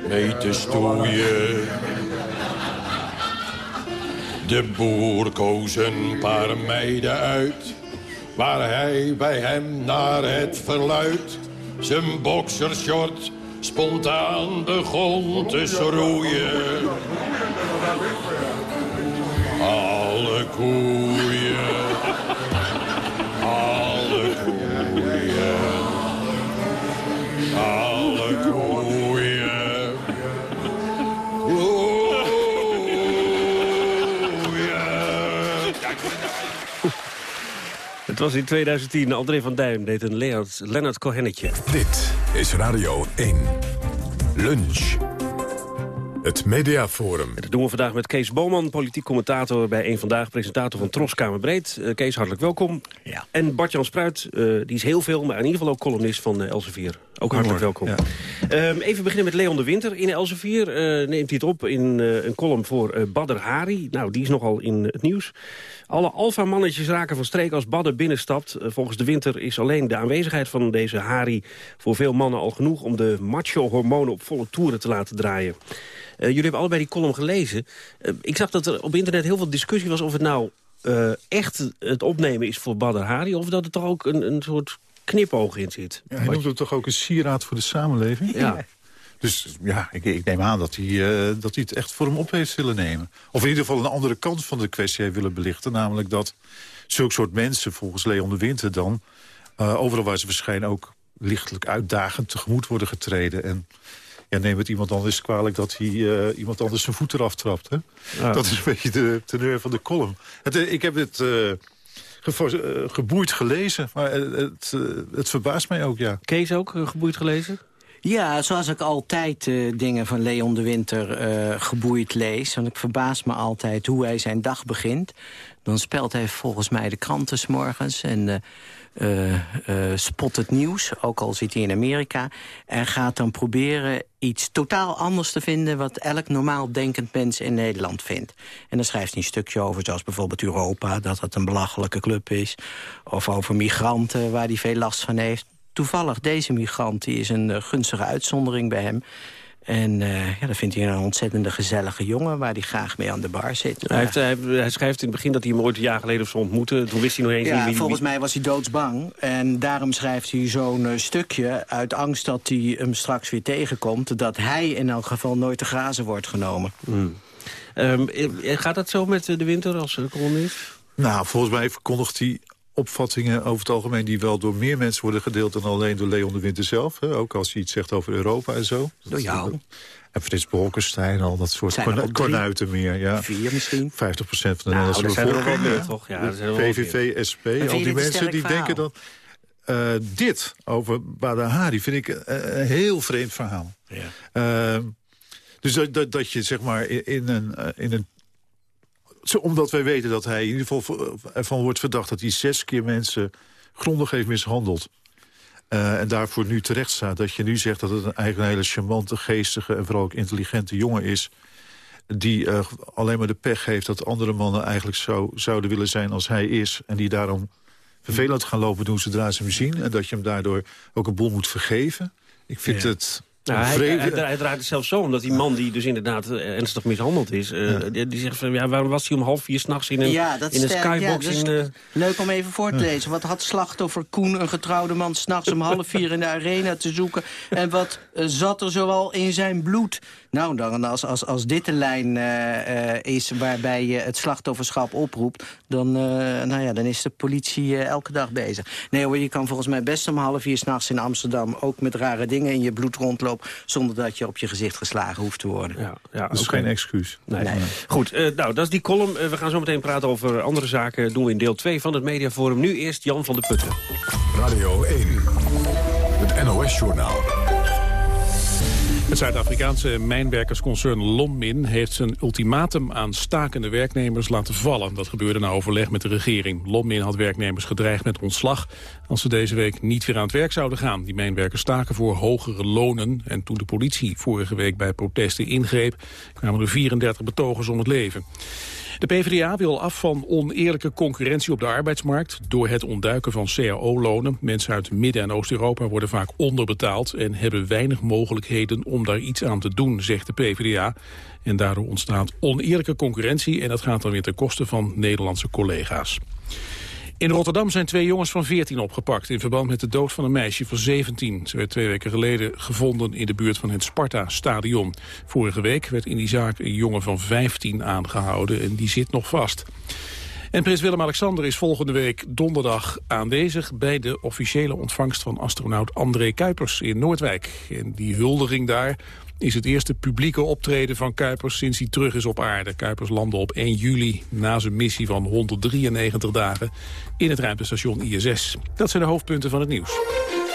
mee te stoeien. De boer koos een paar meiden uit... waar hij bij hem naar het verluid... zijn boxershort spontaan begon te schroeien. Alle koeien, was in 2010. André van Duin deed een Leonard, Leonard Cohennetje. Dit is Radio 1. Lunch. Het Mediaforum. Dat doen we vandaag met Kees Boman, politiek commentator bij Eén Vandaag, presentator van Troskamer Breed. Eh, Kees, hartelijk welkom. Ja. En Bart-Jan Spruit, eh, die is heel veel, maar in ieder geval ook columnist van uh, Elsevier. Ook hartelijk welkom. Ja. Um, even beginnen met Leon de Winter. In Elsevier uh, neemt hij het op in uh, een column voor uh, Badr Hari. Nou, die is nogal in het nieuws. Alle alfamannetjes raken van streek als Badr binnenstapt. volgens de Winter is alleen de aanwezigheid van deze Hari... voor veel mannen al genoeg om de macho-hormonen op volle toeren te laten draaien. Uh, jullie hebben allebei die column gelezen. Uh, ik zag dat er op internet heel veel discussie was of het nou uh, echt het opnemen is voor Badr Hari... of dat er toch ook een, een soort knipoog in zit. Ja, hij noemt het toch ook een sieraad voor de samenleving? Ja. Dus ja, ik, ik neem aan dat hij, uh, dat hij het echt voor hem op heeft willen nemen. Of in ieder geval een andere kant van de kwestie heeft willen belichten. Namelijk dat zulke soort mensen, volgens Leon de Winter dan... Uh, overal waar ze verschijnen ook lichtelijk uitdagend tegemoet worden getreden. En ja, neem het iemand anders kwalijk dat hij uh, iemand anders zijn voet eraf trapt. Hè? Ja. Dat is een beetje de teneur van de column. Het, uh, ik heb het uh, eh, geboeid gelezen. Maar eh, het, eh, het verbaast mij ook, ja. Kees ook, eh, geboeid gelezen? Ja, zoals ik altijd eh, dingen van Leon de Winter eh, geboeid lees. Want ik verbaas me altijd hoe hij zijn dag begint. Dan spelt hij volgens mij de kranten 's morgens en eh, eh, spot het nieuws. Ook al zit hij in Amerika. En gaat dan proberen iets totaal anders te vinden... wat elk normaal denkend mens in Nederland vindt. En dan schrijft hij een stukje over, zoals bijvoorbeeld Europa... dat het een belachelijke club is. Of over migranten, waar hij veel last van heeft toevallig deze migrant die is een eh, gunstige uitzondering bij hem. En eh, ja, dan vindt hij een ontzettende gezellige jongen... waar hij graag mee aan de bar zit. Hij, heeft, hij, hij schrijft in het begin dat hij hem ooit een jaar geleden of zo ontmoette. Toen wist hij nog eens niet Ja, wie... volgens mij was hij doodsbang. En daarom schrijft hij zo'n eh, stukje uit angst dat hij hem straks weer tegenkomt... dat hij in elk geval nooit te grazen wordt genomen. Hmm. Ehm, eh, gaat dat zo met de winter als uh, columnist? Nou, volgens mij verkondigt hij opvattingen over het algemeen... die wel door meer mensen worden gedeeld dan alleen door Leon de Winter zelf. Hè? Ook als hij iets zegt over Europa en zo. Door jou. En Frits Bolkestein, al dat soort Zijn kornu- ook drie? kornuiten meer. Ja. Vier misschien? 50% van de Nou, Nederlandse er bevolking. ja. toch? Ja, VVV, SP, al die mensen die denken dat... eh, dit over Badr Hari vind ik eh, een heel vreemd verhaal. Ehm, dus dat, dat, dat je zeg maar in, een, eh, in een zo, omdat wij weten dat hij in ieder geval ervan wordt verdacht... dat hij zes keer mensen grondig heeft mishandeld. eh, en daarvoor nu terecht staat. Dat je nu zegt dat het een, eigenlijk een hele charmante, geestige... en vooral ook intelligente jongen is... die eh, alleen maar de pech heeft dat andere mannen eigenlijk zo zouden willen zijn als hij is... en die daarom vervelend gaan lopen doen zodra ze hem zien... en dat je hem daardoor ook een boel moet vergeven. Ik vind Ja. het... Nou, een hij, vreemde- hij, hij draait het zelfs zo, omdat die man die dus inderdaad eh, ernstig mishandeld is... eh, die, die zegt van, ja, waarom was hij om half vier s'nachts in een, ja, dat in een sterk, ja, skybox in... eh, Leuk om even voor te lezen. Wat had slachtoffer Koen, een getrouwde man... s'nachts om half vier in de arena te zoeken? En wat zat er zoal in zijn bloed? Nou, dan, als, als, als dit de lijn eh, eh, is waarbij je het slachtofferschap oproept... dan, eh, nou ja, dan is de politie elke dag bezig. Nee hoor, je kan volgens mij best om half vier s'nachts in Amsterdam... ook met rare dingen in je bloed rondlopen... zonder dat je op je gezicht geslagen hoeft te worden. Ja, ja, dat is geen excuus. Nee. Goed, eh, nou, dat is die column. We gaan zo meteen praten over andere zaken. doen we in deel 2 van het Mediaforum. Nu eerst Jan van der Putten. Radio 1, het NOS-journaal. Het Zuid-Afrikaanse mijnwerkersconcern Lonmin heeft zijn ultimatum aan stakende werknemers laten vallen. Dat gebeurde na overleg met de regering. Lonmin had werknemers gedreigd met ontslag als ze deze week niet weer aan het werk zouden gaan. Die mijnwerkers staken voor hogere lonen. En toen de politie vorige week bij protesten ingreep, kwamen er 34 betogers om het leven. De PvdA wil af van oneerlijke concurrentie op de arbeidsmarkt... door het ontduiken van cao-lonen. Mensen uit Midden- en Oost-Europa worden vaak onderbetaald... en hebben weinig mogelijkheden om daar iets aan te doen, zegt de PvdA. En daardoor ontstaat oneerlijke concurrentie... en dat gaat dan weer ten koste van Nederlandse collega's. In Rotterdam zijn twee jongens van 14 opgepakt... in verband met de dood van een meisje van 17. Ze werd twee weken geleden gevonden in de buurt van het Sparta-stadion. Vorige week werd in die zaak een jongen van 15 aangehouden... en die zit nog vast. En prins Willem-Alexander is volgende week donderdag aanwezig... bij de officiële ontvangst van astronaut André Kuipers in Noordwijk. En die huldiging daar is het eerste publieke optreden van Kuipers sinds hij terug is op aarde. Kuipers landde op 1 juli na zijn missie van 193 dagen in het ruimtestation ISS. Dat zijn de hoofdpunten van het nieuws.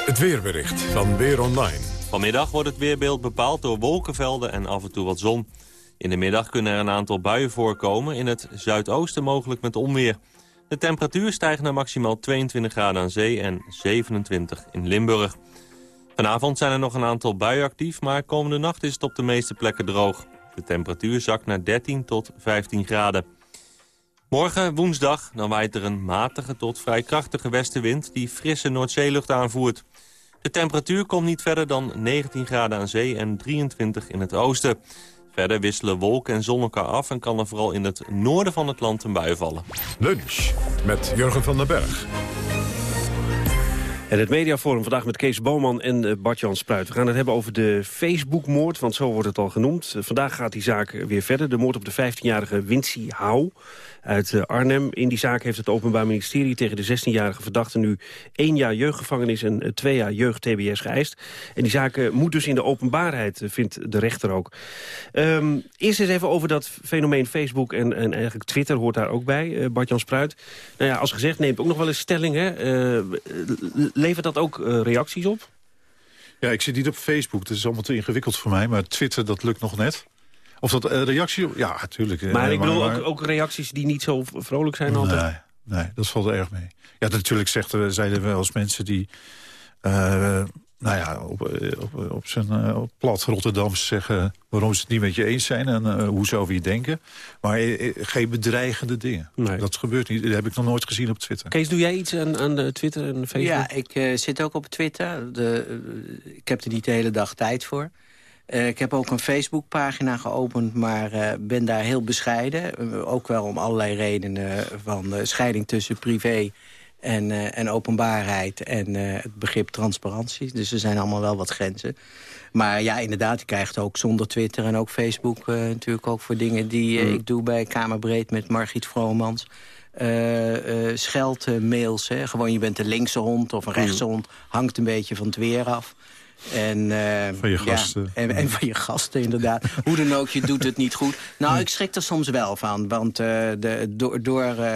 Het weerbericht van Weer Online. Vanmiddag wordt het weerbeeld bepaald door wolkenvelden en af en toe wat zon. In de middag kunnen er een aantal buien voorkomen, in het zuidoosten mogelijk met onweer. De temperatuur stijgt naar maximaal 22 graden aan zee en 27 in Limburg. Vanavond zijn er nog een aantal buien actief, maar komende nacht is het op de meeste plekken droog. De temperatuur zakt naar 13 tot 15 graden. Morgen, woensdag, dan waait er een matige tot vrij krachtige westenwind... die frisse Noordzeelucht aanvoert. De temperatuur komt niet verder dan 19 graden aan zee en 23 in het oosten. Verder wisselen wolken en zon elkaar af... en kan er vooral in het noorden van het land een bui vallen. Lunch met Jurgen van den Berg. En het mediaforum vandaag met Kees Boman en uh, Bart-Jan Spruit. We gaan het hebben over de Facebook-moord, want zo wordt het al genoemd. Vandaag gaat die zaak weer verder. De moord op de 15-jarige Wincy Hou uit uh, Arnhem. In die zaak heeft het Openbaar Ministerie tegen de 16-jarige verdachte... nu één jaar jeugdgevangenis en twee jaar jeugd-TBS geëist. En die zaak moet dus in de openbaarheid, vindt de rechter ook. Um, eerst eens even over dat fenomeen Facebook en, en eigenlijk Twitter hoort daar ook bij, Bart-Jan Spruit. Nou ja, als gezegd neemt ook nog wel eens stelling, hè levert dat ook reacties op? Ja, ik zit niet op Facebook. Dat is allemaal te ingewikkeld voor mij. Maar Twitter, dat lukt nog net. Of dat uh, reactie... Ja, natuurlijk. Maar ik bedoel maar, ook, ook, reacties die niet zo vrolijk zijn altijd? Nee, nee dat valt er erg mee. Ja, natuurlijk zegt, zijn er wel eens mensen die... Uh, nou ja, op, op, op zijn uh, op plat Rotterdams zeggen waarom ze het niet met je eens zijn en uh, hoe zou we je denken. Maar uh, geen bedreigende dingen. Nee. Dat gebeurt niet. Dat heb ik nog nooit gezien op Twitter. Kees, doe jij iets aan, aan de Twitter en Facebook? Ja, ik zit ook op Twitter. De, ik heb er niet de hele dag tijd voor. Ik heb ook een Facebookpagina geopend, maar ben daar heel bescheiden. ook wel om allerlei redenen van scheiding tussen privé en, uh, en openbaarheid en uh, het begrip transparantie. Dus er zijn allemaal wel wat grenzen. Maar ja, inderdaad, je krijgt ook zonder Twitter en ook Facebook... Uh, natuurlijk ook voor dingen die mm. ik doe bij Kamerbreed met Margriet Vromans... scheldmails, gewoon je bent een linkse hond of een rechtse hond... hangt een beetje van het weer af. En, uh, van je gasten. Ja, en, en, van je gasten, inderdaad. Hoe dan ook, je doet het niet goed. Nou, ik schrik er soms wel van. Want uh, de, door, door uh,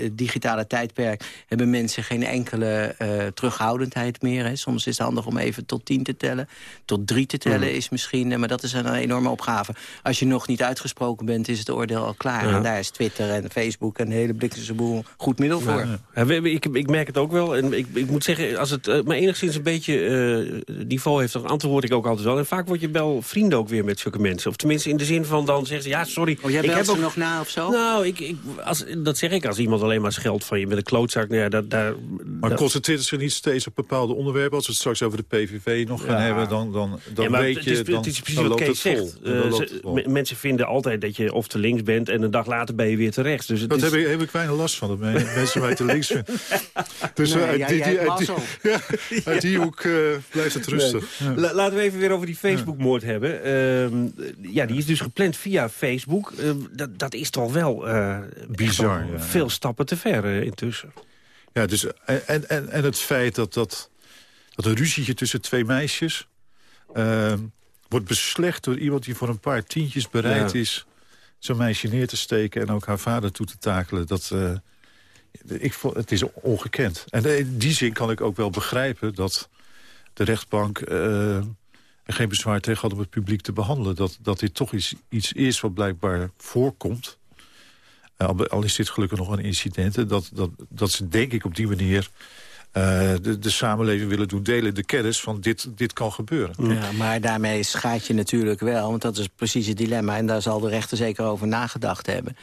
het digitale tijdperk hebben mensen geen enkele terughoudendheid meer. Hè. Soms is het handig om even tot tien te tellen. Tot drie te tellen is misschien, maar dat is een enorme opgave. Als je nog niet uitgesproken bent, is het oordeel al klaar. Ja. En daar is Twitter en Facebook en de hele blikse boel goed middel voor. Ja, ik, ik, merk het ook wel. En ik, ik moet zeggen, als het maar enigszins een beetje niveau heeft, dan antwoord ik ook altijd wel. En vaak word je wel vrienden ook weer met zulke mensen. Of tenminste in de zin van dan zeggen ze, ja, sorry. Oh, jij ik heb ook... nog na of zo? Nou, ik, ik, als, dat zeg ik als iemand alleen maar scheldt van je met een klootzak. Nou ja, dat, daar, maar dat... concentreert zich niet steeds op bepaalde onderwerpen? Als we het straks over de PVV nog gaan ja. hebben, dan, dan, dan ja, weet je... Het is, dan, het is precies wat Kees zegt. Uh, ze, mensen vinden altijd dat je of te links bent... en een dag later ben je weer te rechts. Dus het dat is... heb, ik, heb ik weinig last van, dat mensen mij te links vinden. Dus nee, uit, die, die, uit, die, uit die hoek uh, blijft het rustig. Laten we even weer over die Facebook-moord hebben. Uh, ja, die is dus gepland via Facebook. Uh, dat, dat is toch wel uh, bizar. Veel stappen te ver intussen. Ja, dus, en, en, en het feit dat, dat, dat een ruzietje tussen twee meisjes... Ehm, wordt beslecht door iemand die voor een paar tientjes bereid ja. is... zo'n meisje neer te steken en ook haar vader toe te takelen. Dat, ik vond, het is ongekend. En in die zin kan ik ook wel begrijpen dat de rechtbank uh, er geen bezwaar tegen had om het publiek te behandelen. Dat, dat dit toch iets, iets is wat blijkbaar voorkomt. Uh, al is dit gelukkig nog een incident. Dat, dat, dat ze denk ik op die manier uh, de, de samenleving willen doen delen. De kennis van dit, dit kan gebeuren. Ja, maar daarmee schaadt je natuurlijk wel. Want dat is precies het dilemma. En daar zal de rechter zeker over nagedacht hebben.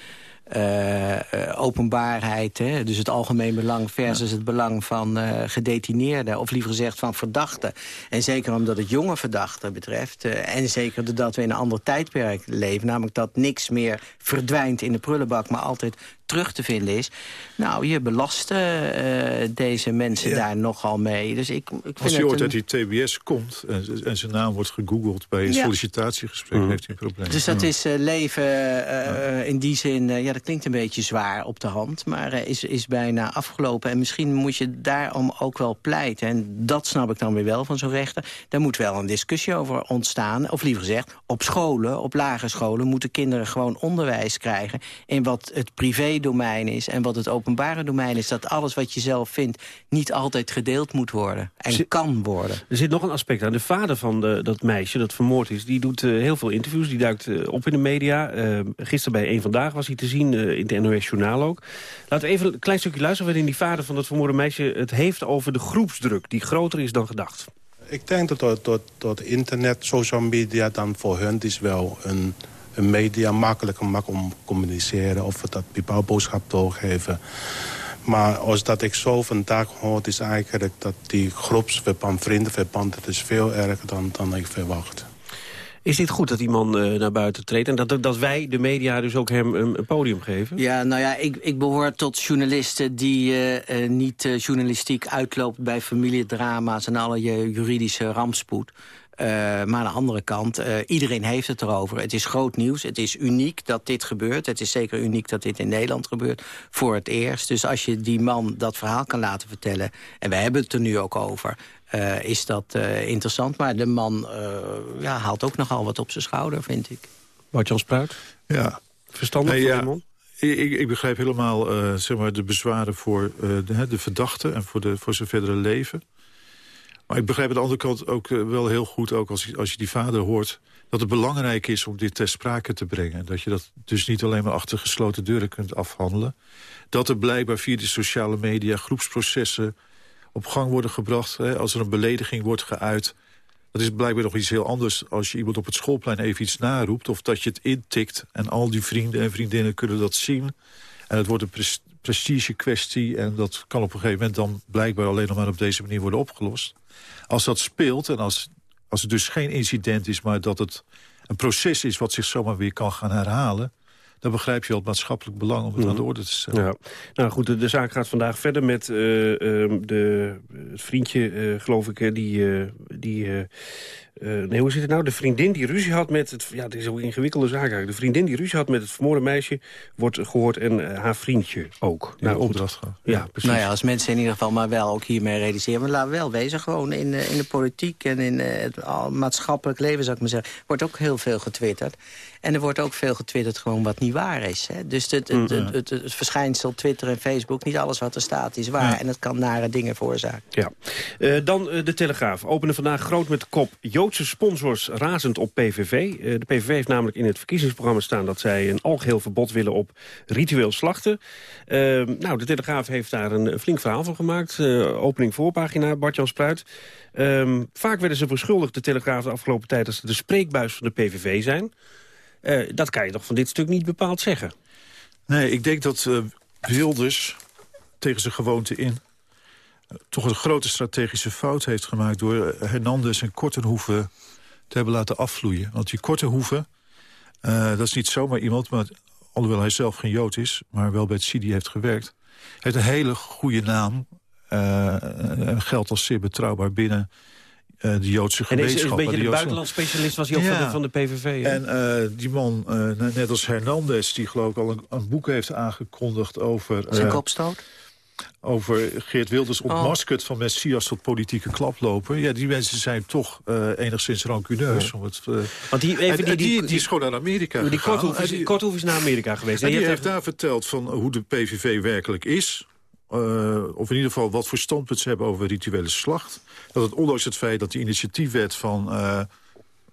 Uh, uh, openbaarheid, hè? dus het algemeen belang versus ja. het belang van uh, gedetineerden, of liever gezegd van verdachten. En zeker omdat het jonge verdachten betreft, en zeker doordat we in een ander tijdperk leven, namelijk dat niks meer verdwijnt in de prullenbak, maar altijd terug te vinden is. Nou, je belast uh, deze mensen ja. daar nogal mee. Dus ik, ik vind Als je ooit uit die TBS komt en, en, zijn naam wordt gegoogeld bij een ja. sollicitatiegesprek, mm. heeft hij een probleem. Dus dat mm. is uh, leven uh, in die zin, ja, dat klinkt een beetje zwaar op de hand, maar is, is bijna afgelopen. En misschien moet je daarom ook wel pleiten. En dat snap ik dan weer wel van zo'n rechter. Daar moet wel een discussie over ontstaan. Of liever gezegd, op scholen, op lagere scholen, moeten kinderen gewoon onderwijs krijgen in wat het privé domein is en wat het openbare domein is... dat alles wat je zelf vindt niet altijd gedeeld moet worden en zit, kan worden. Er zit nog een aspect aan. De vader van de, dat meisje dat vermoord is, die doet uh, heel veel interviews. Die duikt uh, op in de media. Uh, gisteren bij Eén Vandaag was hij te zien, in het NOS Journaal ook. Laten we even een klein stukje luisteren... waarin die vader van dat vermoorde meisje het heeft over de groepsdruk... die groter is dan gedacht. Ik denk dat, dat, dat, dat internet, social media dan voor hun is wel een media makkelijker maakt om te communiceren... of dat bepaalde boodschap doorgeven. Maar als dat ik zo vandaag hoor, is eigenlijk dat die groepsverband, vriendenverband... dat is veel erger dan, dan ik verwacht. Is dit goed dat die man uh, naar buiten treedt... en dat, dat wij, de media, dus ook hem een, een podium geven? Ja, nou ja, ik, ik behoor tot journalisten die uh, uh, niet journalistiek uitloopt... bij familiedrama's en alle juridische rampspoed. Uh, maar aan de andere kant, uh, iedereen heeft het erover. Het is groot nieuws, het is uniek dat dit gebeurt. Het is zeker uniek dat dit in Nederland gebeurt, voor het eerst. Dus als je die man dat verhaal kan laten vertellen... en we hebben het er nu ook over... Uh, is dat interessant, maar de man ja, haalt ook nogal wat op zijn schouder, vind ik. Bart-Jan Spruit? Ja. Verstandig hey, voor ja. man? Ik, ik, begrijp helemaal zeg maar de bezwaren voor de, de verdachte... en voor, de, voor zijn verdere leven... Maar ik begrijp aan de andere kant ook eh, wel heel goed... ook als, als je die vader hoort... dat het belangrijk is om dit ter sprake te brengen. Dat je dat dus niet alleen maar achter gesloten deuren kunt afhandelen. Dat er blijkbaar via de sociale media groepsprocessen op gang worden gebracht. Hè, als er een belediging wordt geuit. Dat is blijkbaar nog iets heel anders als je iemand op het schoolplein even iets naroept... of dat je het intikt en al die vrienden en vriendinnen kunnen dat zien. En het wordt een prestige kwestie en dat kan op een gegeven moment dan blijkbaar alleen nog maar op deze manier worden opgelost. Als dat speelt en als, als het dus geen incident is... maar dat het een proces is wat zich zomaar weer kan gaan herhalen... dan begrijp je het maatschappelijk belang om het aan de mhm. orde te stellen. Ja. Nou goed, de, de zaak gaat vandaag verder met uh, de, het vriendje, uh, geloof ik... die, die uh, nee, hoe zit het nou? De vriendin die ruzie had met het... Ja, het is een ingewikkelde zaak eigenlijk. De vriendin die ruzie had met het vermoorde meisje... wordt gehoord en uh, haar vriendje ook. Ja, nou, opdracht gaan. Ja, precies. Nou ja, als mensen in ieder geval maar wel ook hiermee realiseren. Maar laten we wel wezen, gewoon in, uh, in de politiek en in het maatschappelijk leven, zou ik maar zeggen... wordt ook heel veel getwitterd. En er wordt ook veel getwitterd gewoon wat niet waar is. Hè? Dus het, het, het, het, verschijnsel Twitter en Facebook... niet alles wat er staat is waar. En het kan nare dingen veroorzaken. Ja. dan de Telegraaf. Openen vandaag groot met de kop... Joodse sponsors razend op PVV. Uh, de PVV heeft namelijk in het verkiezingsprogramma staan... dat zij een algeheel verbod willen op ritueel slachten. Nou, de Telegraaf heeft daar een flink verhaal van gemaakt. Opening voorpagina, Bart-Jan Spruit. Ehm, vaak werden ze beschuldigd, de Telegraaf, de afgelopen tijd... dat ze de spreekbuis van de PVV zijn. Eh, dat kan je toch van dit stuk niet bepaald zeggen? Nee, ik denk dat Wilders tegen zijn gewoonte in toch een grote strategische fout heeft gemaakt... door eh, Hernandez en Kortenhoeven te hebben laten afvloeien. Want die Kortenhoeven, dat is niet zomaar iemand... Maar, alhoewel hij zelf geen Jood is, maar wel bij het heeft gewerkt... heeft een hele goede naam geldt als zeer betrouwbaar binnen... Uh, de Joodse gemeenschap. En is, een beetje de, buitenland specialist was hij ook ja. van, de, van de PVV. Hè? En uh, die man, uh, net als Hernandez, die geloof ik al een, een boek heeft aangekondigd over... Zijn kopstoot? over Geert Wilders ontmaskerd oh. van Messias tot politieke klaploper. Ja, die mensen zijn toch uh, enigszins rancuneus. Om het, uh, Want die, even die, die, die, is gewoon naar Amerika Die Korthoef is, Korthoef is naar Amerika geweest. En, die heeft daar verteld van hoe de PVV werkelijk is. Uh, of in ieder geval wat voor standpunt ze hebben over rituele slacht. Dat het ondanks het feit dat die initiatiefwet van uh,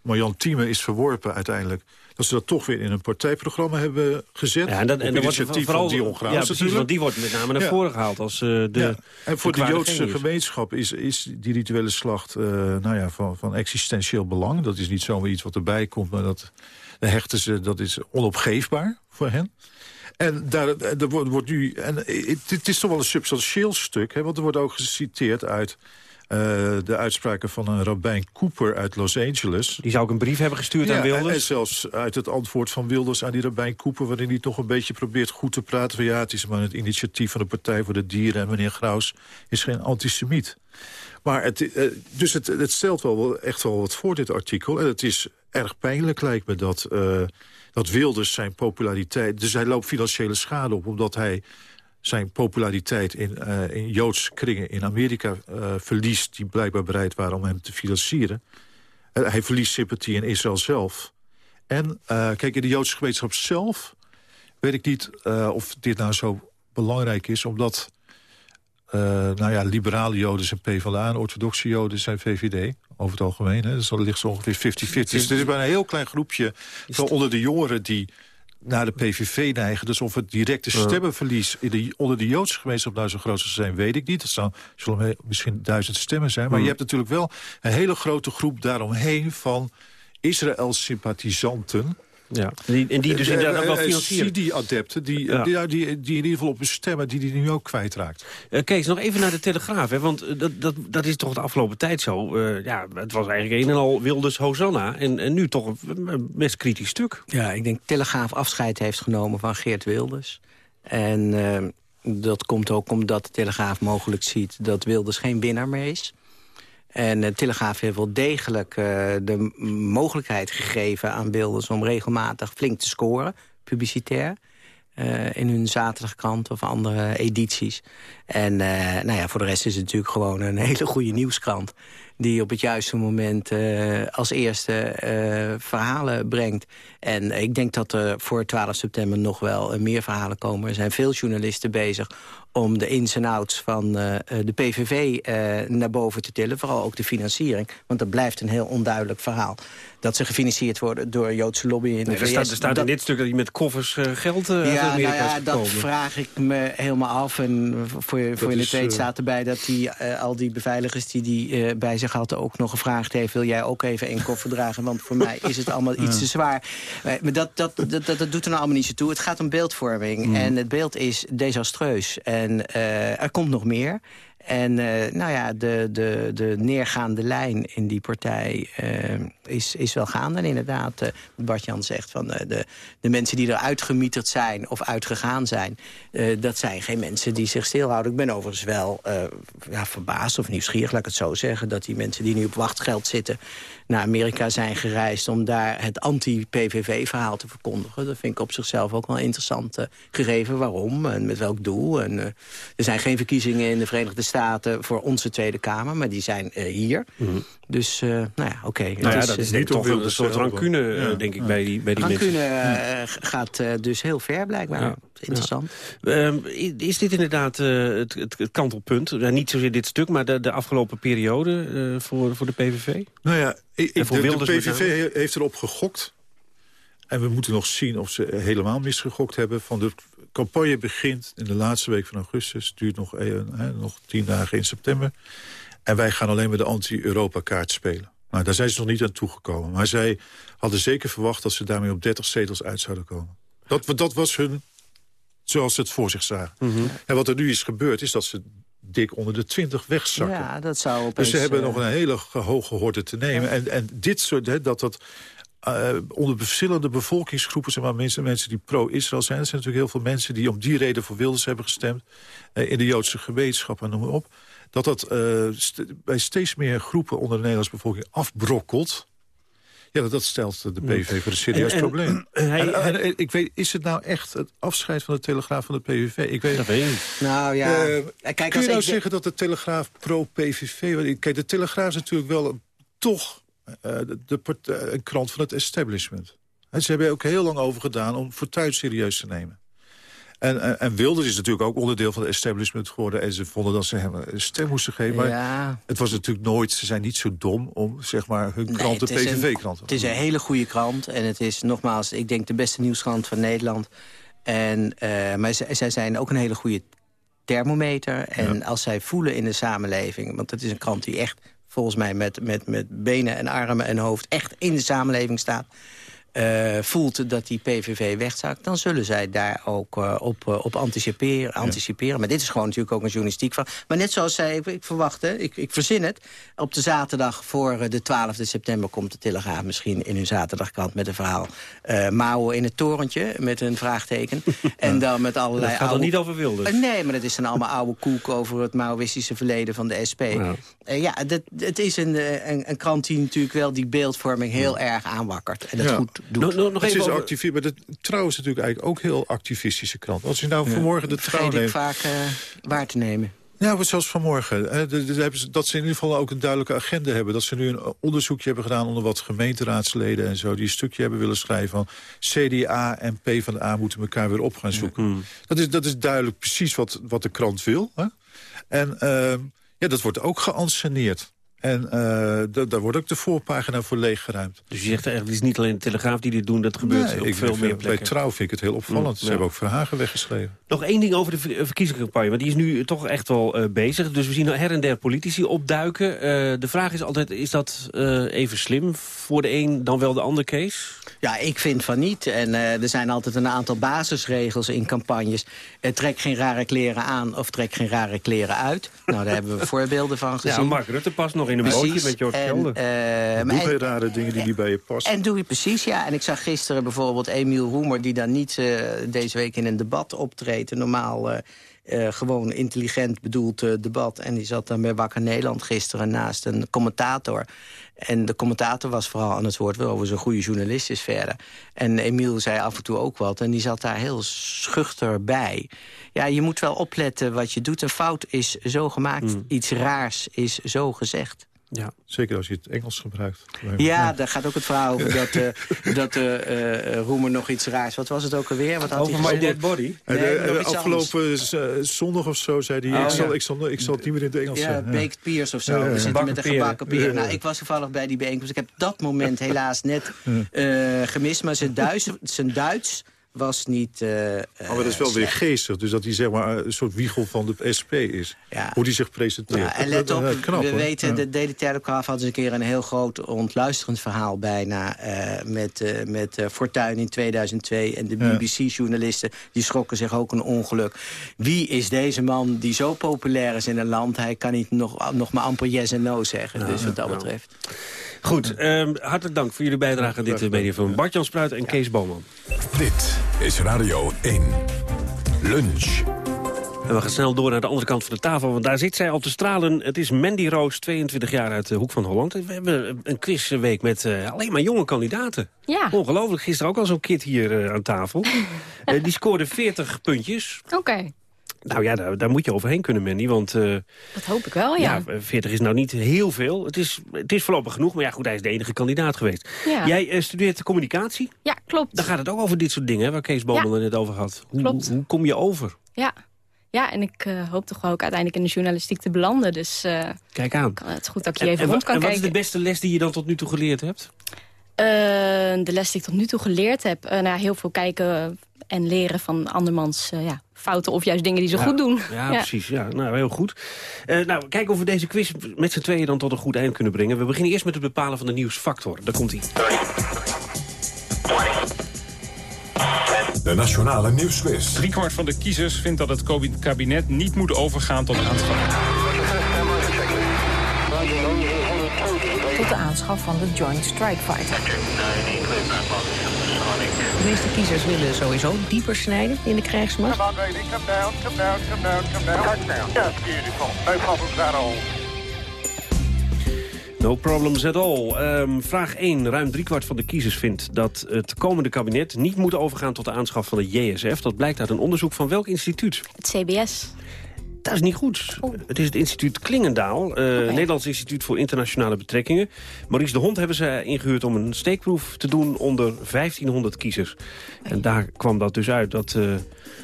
Marjan Thieme is verworpen uiteindelijk dat ze dat toch weer in een partijprogramma hebben gezet. Ja, en, dan, en dan wordt vooral, van Dion Graus ja, precies, want die wordt met name naar voren gehaald als uh, de ja. En voor de, Joodse gemeenschap is, is die rituele slacht uh, nou ja, van, van existentieel belang. Dat is niet zomaar iets wat erbij komt, maar dat de hechten ze, dat is onopgeefbaar voor hen. En daar, er wordt, nu. En het, het, is toch wel een substantieel stuk, hè, want er wordt ook geciteerd uit uh, de uitspraken van een rabbijn Cooper uit Los Angeles. Die zou ook een brief hebben gestuurd aan Wilders? En zelfs uit het antwoord van Wilders aan die rabbijn Cooper... waarin hij toch een beetje probeert goed te praten... van ja, het is maar het initiatief van de Partij voor de Dieren... en meneer Graus is geen antisemiet. Maar het, uh, dus het, het stelt wel echt wel wat voor, dit artikel. En het is erg pijnlijk, lijkt me, dat, uh, dat Wilders zijn populariteit... dus hij loopt financiële schade op, omdat hij zijn populariteit in, uh, in Joods kringen in Amerika uh, verliest... die blijkbaar bereid waren om hem te financieren. Uh, hij verliest sympathie in Israël zelf. En kijk, in de Joodse gemeenschap zelf weet ik niet of dit nou zo belangrijk is... omdat nou ja, liberale Joden zijn PvdA en orthodoxe Joden zijn VVD over het algemeen. Hè. Dus dat ligt zo ongeveer 50-50. Dus er is maar een heel klein groepje van onder de jongeren... die naar de PVV neigen. Dus of het directe stemmenverlies in de, onder de Joodse gemeenschap nou zo groot zou zijn, weet ik niet. Dat zou, zullen misschien duizend stemmen zijn. Maar je hebt natuurlijk wel een hele grote groep daaromheen van Israëls Ja. Die, en die dus inderdaad ook wel financieren. die adepten die, Ja. die, die, die in ieder geval op hun stemmen... die die nu ook kwijtraakt. Eh, Kees, nog even naar de Telegraaf. Hè, want eh, dat, dat, dat is toch de afgelopen tijd zo. Eh, ja, het was eigenlijk een en al Wilders Hosanna. En, en nu toch een best kritisch stuk. Ja, ik denk Telegraaf afscheid heeft genomen van Geert Wilders. En eh, dat komt ook omdat de Telegraaf mogelijk ziet... dat Wilders geen winnaar meer is. En de Telegraaf heeft wel degelijk eh, de mogelijkheid gegeven aan Wilders... om regelmatig flink te scoren, publicitair. eh, in hun zaterdagkrant of andere edities. En eh, nou ja, voor de rest is het natuurlijk gewoon een hele goede nieuwskrant... die op het juiste moment eh, als eerste eh, verhalen brengt. En ik denk dat er voor 12 september nog wel eh, meer verhalen komen. Er zijn veel journalisten bezig om de ins en outs van eh, eh, de PVV eh, naar boven te tillen. Vooral ook de financiering. Want dat blijft een heel onduidelijk verhaal. Dat ze gefinancierd worden door Joodse lobby in de Nee, er staat, er staat in dit stuk dat hij met koffers eh, geld uit ja, Amerika nou ja, dat vraag ik me helemaal af. En voor je, voor je is, het weet eh, staat erbij dat die, al die beveiligers die die bij zich hadden... ook nog gevraagd heeft, wil jij ook even een koffer dragen? Want voor mij is het allemaal iets te zwaar. Maar dat, dat, dat, dat, dat doet er nou allemaal niet zo toe. Het gaat om beeldvorming. Mm. En het beeld is desastreus. En eh, er komt nog meer. En eh, nou ja, de, de, de neergaande lijn in die partij eh, is, is wel gaande. En inderdaad, eh, wat Bart-Jan zegt, van eh, de, de mensen die eruit gemieterd zijn of uitgegaan zijn... eh, dat zijn geen mensen die zich stilhouden. Ik ben overigens wel ja, verbaasd of nieuwsgierig, laat ik het zo zeggen... dat die mensen die nu op wachtgeld zitten naar Amerika zijn gereisd... om daar het anti-PVV-verhaal te verkondigen. Dat vind ik op zichzelf ook wel interessant gegeven. Waarom en met welk doel. En, er zijn geen verkiezingen in de Verenigde Staten voor onze Tweede Kamer... maar die zijn hier. Dus, eh, nou ja, oké. Mhm. Nou ja, Het dat is niet toch wel een soort rancune, eh, Ja. denk ik, bij die, bij die Rancune mensen. eh, gaat eh, dus heel ver, blijkbaar. Ja. Interessant. Ehm, is dit inderdaad eh, het, het, het kantelpunt? Niet zozeer dit stuk, maar de, de afgelopen periode eh, voor, voor de PVV? Nou ja, ik, de, de PVV heeft erop gegokt. En we moeten nog zien of ze helemaal misgegokt hebben. Van de campagne begint in de laatste week van augustus. Het duurt nog, eh, hè, nog tien dagen in september. En wij gaan alleen maar de anti-Europa-kaart spelen. Nou, daar zijn ze nog niet aan toegekomen. Maar zij hadden zeker verwacht dat ze daarmee op 30 zetels uit zouden komen. Dat, dat was hun, zoals ze het voor zich zagen. Mhm. En wat er nu is gebeurd, is dat ze dik onder de 20 wegzakken. Ja, dat zou opeens... Dus ze hebben eh, nog een hele ge- hoge horde te nemen. En, en dit soort, hè, dat dat eh, onder verschillende bevolkingsgroepen... Zeg maar, mensen, mensen die pro-Israël zijn... er zijn natuurlijk heel veel mensen die om die reden voor Wilders hebben gestemd... eh, in de Joodse gemeenschap en noem maar op... dat dat eh, st- bij steeds meer groepen onder de Nederlandse bevolking afbrokkelt... Ja, dat- dat stelt de PVV voor een serieus En- probleem. En- en- hij- en ik weet, is het nou echt het afscheid van de Telegraaf van de PVV? Ik weet, Dat weet ik niet. Nou ja, eh, kijk, kun als je nou de- zeggen dat de Telegraaf pro-PVV... Kijk, de Telegraaf is natuurlijk wel een- toch eh, de, de part- een krant van het establishment. En ze hebben er ook heel lang over gedaan om Fortuyn serieus te nemen. En, en, en Wilders is natuurlijk ook onderdeel van het establishment geworden... en ze vonden dat ze hem een stem moesten geven. Maar Ja. het was natuurlijk nooit... ze zijn niet zo dom om zeg maar, hun krant de PVV-krant Het is een hele goede krant. En het is nogmaals, ik denk, de beste nieuwskrant van Nederland. En, eh, maar zij, zij zijn ook een hele goede thermometer. En als zij voelen in de samenleving... want het is een krant die echt volgens mij met, met, met benen en armen en hoofd... echt in de samenleving staat... eh, voelt dat die PVV wegzakt... dan zullen zij daar ook eh, op, eh, op anticiperen, anticiperen. Maar dit is gewoon natuurlijk ook een journalistiek van. Maar net zoals zij, ik, ik verwacht, hè, ik, ik verzin het... op de zaterdag voor de 12e september komt de Telegraaf misschien in hun zaterdagkrant... met een verhaal Mao in het torentje, met een vraagteken. En dan met allerlei Dat gaat oude- niet over Wilders. Nee, maar dat is dan allemaal oude koek over het Maoïstische verleden van de SP. Ja. Ja, dat, het is een, een, een krant die natuurlijk wel die beeldvorming heel erg aanwakkert. En dat Ja. goed doet. Nog, nog, nog het even is over... actief, maar de Trouw is natuurlijk eigenlijk ook heel activistische krant. Als je nou vanmorgen de Trouw Vergeet ik neemt... vaak eh, waar te nemen. Ja, maar zoals vanmorgen. Hè, dat ze in ieder geval ook een duidelijke agenda hebben. Dat ze nu een onderzoekje hebben gedaan onder wat gemeenteraadsleden en zo. Die een stukje hebben willen schrijven van CDA en PvdA moeten elkaar weer op gaan zoeken. Dat, is, dat is duidelijk precies wat, wat de krant wil. Hè? En ehm, ja, dat wordt ook geanceneerd. En eh, da- daar wordt ook de voorpagina voor leeggeruimd. Dus je zegt eigenlijk, het is niet alleen de Telegraaf die dit doen... dat gebeurt Nee, op ik veel meer bij plekken. Trouw vind ik het heel opvallend. Mm, Ze ja. hebben ook Verhagen weggeschreven. Nog één ding over de ver- verkiezingscampagne, want die is nu toch echt wel eh, bezig. Dus we zien her en der politici opduiken. Eh, de vraag is altijd, is dat eh, even slim voor de een dan wel de ander, Kees? Ja, ik vind van niet. En eh, er zijn altijd een aantal basisregels in campagnes. Eh, trek geen rare kleren aan of trek geen rare kleren uit. Nou, daar hebben we voorbeelden van gezien. Ja, Mark Rutte past nog in een Precies. bootje met George En, Kelder. eh, Doe geen rare dingen die niet bij je passen. En doe je precies, ja. En ik zag gisteren bijvoorbeeld Emiel Roemer... die dan niet eh, deze week in een debat optreedt. Een normaal, eh, gewoon intelligent bedoeld debat. En die zat dan bij Wakker Nederland gisteren naast een commentator. En de commentator was vooral aan het woord... wel over zo'n goede journalist is verder. En Emiel zei af en toe ook wat. En die zat daar heel schuchter bij. Ja, je moet wel opletten wat je doet. Een fout is zo gemaakt. Iets raars is zo gezegd. Ja. Zeker als je het Engels gebruikt. Ja, daar gaat ook het verhaal over dat, eh dat eh, eh, Roemer nog iets raars... Wat was het ook alweer? Wat had Over hij my dead body? En, Nee, iets afgelopen zondag of zo zei hij... Oh, ik, zal, ja. ik, zal, ik zal het niet meer in het Engels Ja, zeggen. baked peers of zo. Ja, ja, We ja. zitten met een gebakken. Ja, Nou, ja. ik was toevallig bij die bijeenkomst. Ik heb dat moment helaas net eh, gemist. Maar zijn Duits, zijn Duits was niet... Oh, maar dat is wel weer geestig. Dus dat hij zeg maar een soort wiegel van de SP is. Hoe die zich presenteert. Ja, en let op, knap, we hoor. weten, Ja. de Daily Telegraph had eens een keer een heel groot ontluisterend verhaal bijna eh, met, met Fortuyn in 2002. En de. BBC-journalisten die schrokken zich ook een ongeluk. Wie is deze man die zo populair is in een land? Hij kan niet nog, nog maar amper yes en no zeggen. dus wat dat ja. betreft. Goed, ehm, hartelijk dank voor jullie bijdrage aan dit uh, mediaforum. Bart-Jan Spruit en Kees Boman. Dit is Radio 1. Lunch. En we gaan snel door naar de andere kant van de tafel, want daar zit zij al te stralen. Het is Mandy Roos, 22 jaar uit de Hoek van Holland. We hebben een quizweek met uh, alleen maar jonge kandidaten. Ja. Ongelooflijk, gisteren ook al zo'n kid hier uh, aan tafel. uh, die scoorde 40 puntjes. Oké. Okay. Nou ja, daar, daar, moet je overheen kunnen, Mandy, want... Uh, dat hoop ik wel, ja. ja. 40 is nou niet heel veel. Het is, het is voorlopig genoeg, maar ja, goed, hij is de enige kandidaat geweest. Ja. Jij uh, studeert communicatie? Ja, klopt. Dan gaat het ook over dit soort dingen, hè, waar Kees er net over had. Hoe, klopt. Hoe, kom je over? Ja, ja, en ik uh, hoop toch ook uiteindelijk in de journalistiek te belanden. Dus uh, Kijk aan. Kan het goed dat ik je even en, rond kan en kijken. wat is de beste les die je dan tot nu toe geleerd hebt? Uh, de les die ik tot nu toe geleerd heb? nou, heel veel kijken en leren van andermans ja, fouten of juist dingen die ze ja, goed doen. Ja, ja, precies. Ja, nou, heel goed. Uh, nou, kijken of we deze quiz met z'n tweeën dan tot een goed eind kunnen brengen. We beginnen eerst met het bepalen van de nieuwsfactor. Daar komt hij. De Nationale Nieuwsquiz. Driekwart van de kiezers vindt dat het kabinet niet moet overgaan tot aanschaf. Tot de aanschaf van de Joint Strike Fighter. De meeste kiezers willen sowieso dieper snijden in de krijgsmacht. Come on, baby. Come down, come down, come down, come down. Touchdown. Yes, beautiful. No problems at all. No problems at all. Um, vraag 1. Ruim driekwart van de kiezers vindt dat het komende kabinet niet moet overgaan tot de aanschaf van de JSF. Dat blijkt uit een onderzoek van welk instituut? Het CBS. Dat is niet goed. Oh. Het is het instituut Klingendaal, uh, okay. Nederlands Instituut voor Internationale Betrekkingen. Maurice de Hond hebben ze ingehuurd om een steekproef te doen onder 1500 kiezers. Okay. En daar kwam dat dus uit dat, uh,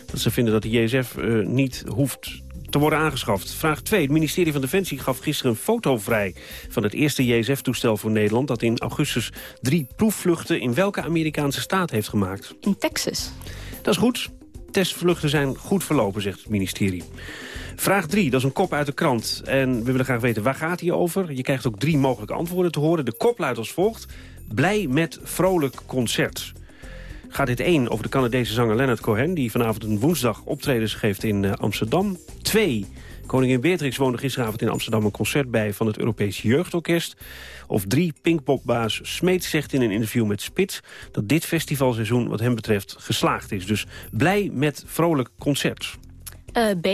dat ze vinden dat de JSF uh, niet hoeft te worden aangeschaft. Vraag 2. Het ministerie van Defensie gaf gisteren een foto vrij... van het eerste JSF-toestel voor Nederland... dat in augustus drie proefvluchten in welke Amerikaanse staat heeft gemaakt? In Texas. Dat is goed. Testvluchten zijn goed verlopen, zegt het ministerie. Vraag 3, dat is een kop uit de krant. En we willen graag weten, waar gaat hij over? Je krijgt ook drie mogelijke antwoorden te horen. De kop luidt als volgt. Blij met vrolijk concert. Gaat dit 1 over de Canadese zanger Leonard Cohen... die vanavond een woensdag optredens geeft in uh, Amsterdam. 2. Koningin Beatrix woonde gisteravond in Amsterdam een concert bij... van het Europees Jeugdorkest. Of 3. Pinkpopbaas Smeet zegt in een interview met Spits... dat dit festivalseizoen wat hem betreft geslaagd is. Dus blij met vrolijk concert. Uh, B.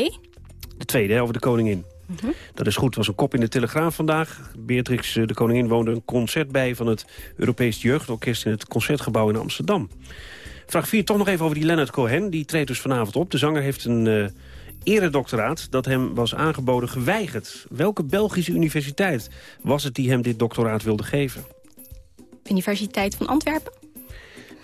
De tweede, over de koningin. Mm -hmm. Dat is goed, was een kop in de Telegraaf vandaag. Beatrix, de koningin, woonde een concert bij... van het Europees Jeugdorkest in het Concertgebouw in Amsterdam. Vraag 4, toch nog even over die Leonard Cohen. Die treedt dus vanavond op. De zanger heeft een uh, eredoctoraat dat hem was aangeboden geweigerd. Welke Belgische universiteit was het die hem dit doctoraat wilde geven? Universiteit van Antwerpen?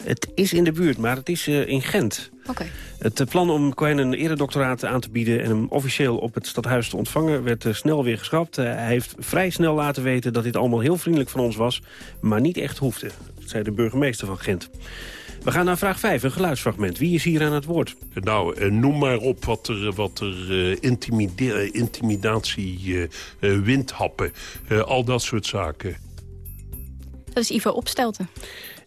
Het is in de buurt, maar het is eh, in Gent. Oké. Het eh, plan om Cohen een eredoctoraat aan te bieden... en hem officieel op het stadhuis te ontvangen... werd eh, snel weer geschrapt. Eh, hij heeft vrij snel laten weten dat dit allemaal heel vriendelijk van ons was... maar niet echt hoefde, dat zei de burgemeester van Gent. We gaan naar vraag 5, een geluidsfragment. Wie is hier aan het woord? Nou, noem maar op wat er, wat er intimide- intimidatie, windhappen, eh, al dat soort zaken. Dat is Ivo Opstelten.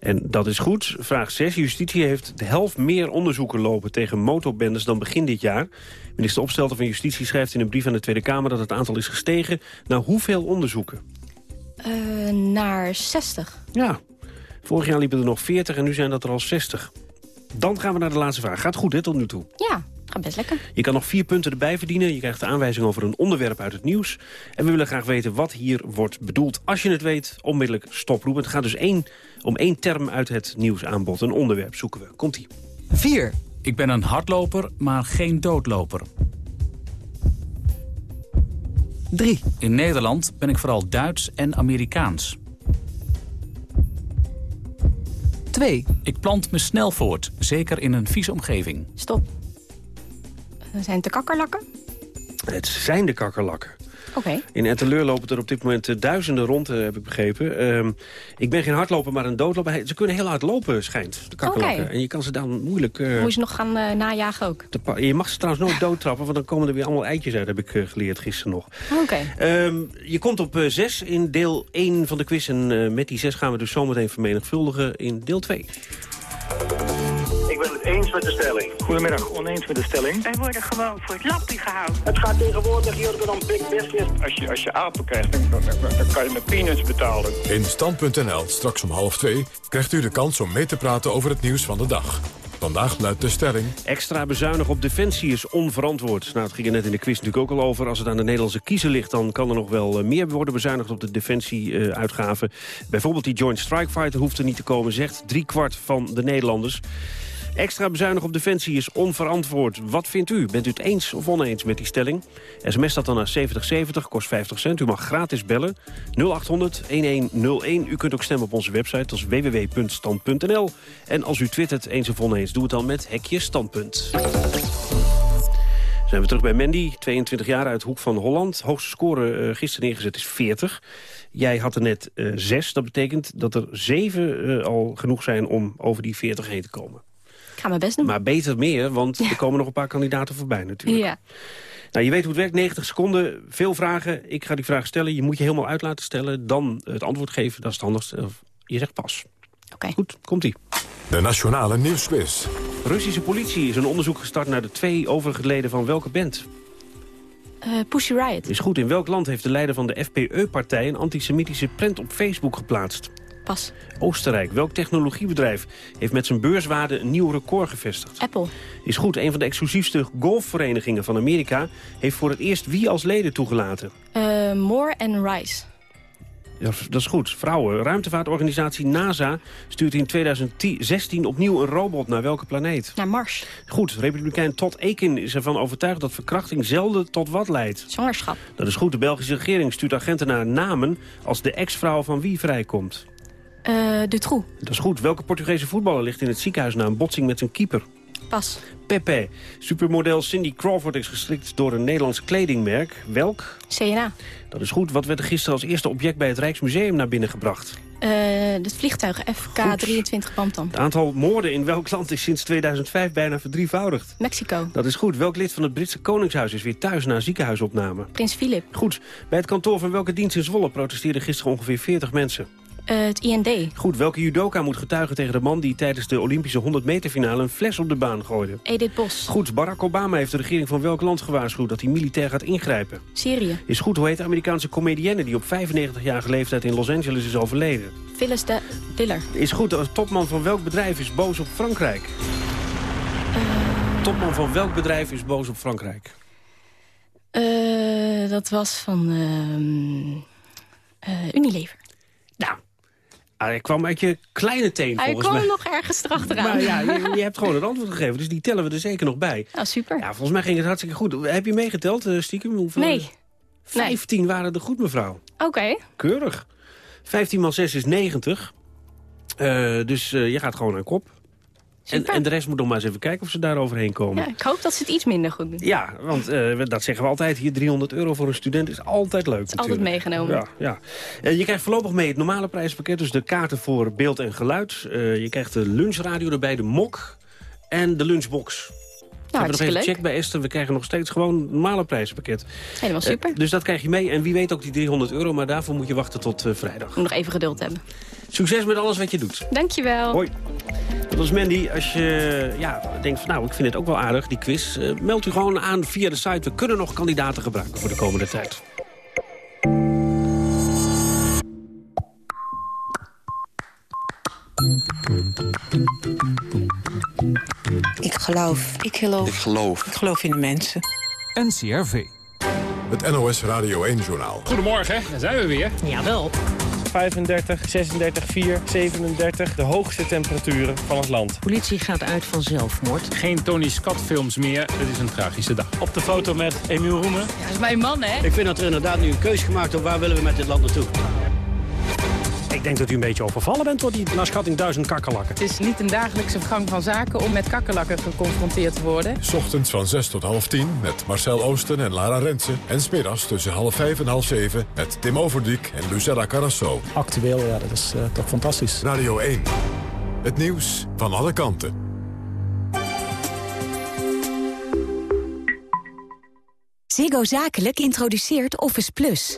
En dat is goed. Vraag 6. Justitie heeft de helft meer onderzoeken lopen tegen motorbendes dan begin dit jaar. Minister Opstelten van Justitie schrijft in een brief aan de Tweede Kamer... dat het aantal is gestegen naar hoeveel onderzoeken? Eh, naar 60. Ja, vorig jaar liepen er nog 40 en nu zijn dat er al 60. Dan gaan we naar de laatste vraag. Gaat goed, hè, tot nu toe? Ja, gaat best lekker. Je kan nog vier punten erbij verdienen. Je krijgt de aanwijzing over een onderwerp uit het nieuws. En we willen graag weten wat hier wordt bedoeld. Als je het weet, onmiddellijk stoproepen. Het gaat dus één, om één term uit het nieuwsaanbod. Een onderwerp zoeken we. Komt-ie. 4. Ik ben een hardloper, maar geen doodloper. 3. In Nederland ben ik vooral Duits en Amerikaans. 2. Ik plant me snel voort, zeker in een vieze omgeving. Stop. Zijn het de kakkerlakken? Het zijn de kakkerlakken. Oké. In Etteleur lopen er op dit moment eh, duizenden rond, eh, heb ik begrepen. Ehm, ik ben geen hardloper, maar een doodloper. Ze kunnen heel hard lopen, schijnt, de kakkerlakken. En je kan ze dan moeilijk... eh, Moet je nog gaan eh, najagen ook? je mag ze trouwens nooit doodtrappen, want dan komen er weer allemaal eitjes uit, heb ik eh, geleerd gisteren nog. Oké. Ehm, je komt op 6 in deel 1 van de quiz. En eh, met die 6 gaan we dus zometeen vermenigvuldigen in deel 2. Ik ben het eens met de stelling. Goedemiddag, oneens met de stelling. Wij worden gewoon voor het lappie gehouden. Het gaat tegenwoordig hier dan big business. Als je, als je apen krijgt, dan, dan, dan kan je met peanuts betalen. In Stand.nl, straks om half twee, krijgt u de kans om mee te praten over het nieuws van de dag. Vandaag luidt de stelling... Extra bezuinig op defensie is onverantwoord. Nou, het ging er net in de quiz natuurlijk ook al over. Als het aan de Nederlandse kiezer ligt, dan kan er nog wel eh, meer worden bezuinigd op de defensieuitgaven. Bijvoorbeeld die Joint Strike Fighter hoeft er niet te komen, zegt driekwart van de Nederlanders. Extra bezuinig op defensie is onverantwoord. Wat vindt u? Bent u het eens of oneens met die stelling? SMS dat dan naar 7070, kost 50 cent. U mag gratis bellen. 0800-1101. U kunt ook stemmen op onze website. Is www.stand.nl. En als u twittert eens of oneens, doe het dan met hekje standpunt. Zijn we terug bij Mandy, 22 jaar uit Hoek van Holland. Hoogste score eh, gisteren neergezet is 40. Jij had er net eh 6. Dat betekent dat er 7 eh, al genoeg zijn om over die 40 heen te komen. Ik ga mijn best doen. Maar beter meer, want er komen nog een paar kandidaten voorbij natuurlijk. Ja. Nou, je weet hoe het werkt, 90 seconden, veel vragen. Ik ga die vragen stellen, je moet je helemaal uit laten stellen. Dan het antwoord geven, dat is het handigste. Je zegt pas. Oké. Goed, komt-ie. De Nationale Nieuwsquiz. Russische politie is een onderzoek gestart naar de twee overige leden van welke band? Eh, Pussy Riot. Is goed, in welk land heeft de leider van de FPE-partij... een antisemitische prent op Facebook geplaatst? Pas. Oostenrijk. Welk technologiebedrijf heeft met zijn beurswaarde een nieuw record gevestigd? Apple. Is goed, een van de exclusiefste golfverenigingen van Amerika... heeft voor het eerst wie als leden toegelaten? Eh, Moore en Rice. Ja, dat is goed. Vrouwen. Ruimtevaartorganisatie NASA stuurt in 2016 opnieuw een robot naar welke planeet? Naar Mars. Goed. Republikein Todd Akin is ervan overtuigd dat verkrachting zelden tot wat leidt. Zwangerschap. Dat is goed. De Belgische regering stuurt agenten naar namen als de ex-vrouw van wie vrijkomt. Eh Dutroux. Dat is goed. Welke Portugese voetballer ligt in het ziekenhuis na een botsing met zijn keeper? Pas. Pepe. Supermodel Cindy Crawford is gestrikt door een Nederlands kledingmerk. Welk? CNA. Dat is goed. Wat werd er gisteren als eerste object bij het Rijksmuseum naar binnen gebracht? Eh het vliegtuig FK-23 Bantam. Het aantal moorden in welk land is sinds 2005 bijna verdrievoudigd? Mexico. Dat is goed. Welk lid van het Britse Koningshuis is weer thuis na ziekenhuisopname? Prins Philip. Goed. Bij het kantoor van welke dienst in Zwolle protesteerden gisteren ongeveer 40 mensen? Eh, het IND. Goed. Welke judoka moet getuigen tegen de man die tijdens de Olympische 100 meter finale een fles op de baan gooide? Edith Bos. Goed. Barack Obama heeft de regering van welk land gewaarschuwd dat hij militair gaat ingrijpen? Syrië. Is goed. Hoe heet de Amerikaanse comedienne die op 95-jarige leeftijd in Los Angeles is overleden? Phyllis de Diller. Is goed. De topman van welk bedrijf is boos op Frankrijk? Topman van welk bedrijf is boos op Frankrijk? Eh, dat was van ehm, eh, Unilever. Nou, hij kwam uit je kleine teen Hij kwam mij. nog ergens erachteraan. Maar ja, je, je hebt gewoon het antwoord gegeven, dus die tellen we er zeker nog bij. Nou, super. Ja, volgens mij ging het hartstikke goed. Heb je meegeteld, eh, stiekem? Hoeveel? Nee. 15 waren er goed, mevrouw. Oké. Keurig. 15 maal 6 is 90. Eh, dus eh, je gaat gewoon aan kop. En, en de rest moet nog maar eens even kijken of ze daar overheen komen. Ja, ik hoop dat ze het iets minder goed doen. Ja, want eh, dat zeggen we altijd hier. 300 euro voor een student is altijd leuk altijd natuurlijk. meegenomen. Ja, ja. Eh, je krijgt voorlopig mee het normale prijspakket. Dus de kaarten voor beeld en geluid. Eh, je krijgt de lunchradio erbij, de mok en de lunchbox. Ik heb nog even gecheckt bij Esther. We krijgen nog steeds gewoon het normale prijzenpakket. Helemaal Eh, super. dus dat krijg je mee. En wie weet ook die 300 euro. Maar daarvoor moet je wachten tot eh, vrijdag. Moet nog even geduld hebben. Succes met alles wat je doet. Dankjewel. Hoi. Dat was Mandy. Als je ja, denkt van nou, ik vind het ook wel aardig, die quiz. eh, meld u gewoon aan via de site. We kunnen nog kandidaten gebruiken voor de komende tijd. Ik geloof. Ik geloof. Ik geloof. Ik geloof in de mensen. NCRV. Het NOS Radio 1-journaal. Goedemorgen, daar zijn we weer. Jawel. 35, 36, 4, 37. De hoogste temperaturen van het land. Politie gaat uit van zelfmoord. Geen Tony Scott films meer. Het is een tragische dag. Op de foto met Emiel Roemen. Ja, dat is mijn man, hè? Ik vind dat er inderdaad nu een keuze gemaakt wordt. Waar willen we met dit land naartoe? Ik denk dat u een beetje overvallen bent door die naar schatting duizend kakkerlakken. Het is niet een dagelijkse gang van zaken om met kakkerlakken geconfronteerd te worden. 's ochtends van 6 tot half 10 met Marcel Oosten en Lara Rensen. En smiddags tussen half 5 en half 7 met Tim Overdiek en Lucella Carrasso. Actueel, ja, dat is eh, toch fantastisch. Radio 1. Het nieuws van alle kanten. Ziggo Zakelijk introduceert Office Plus.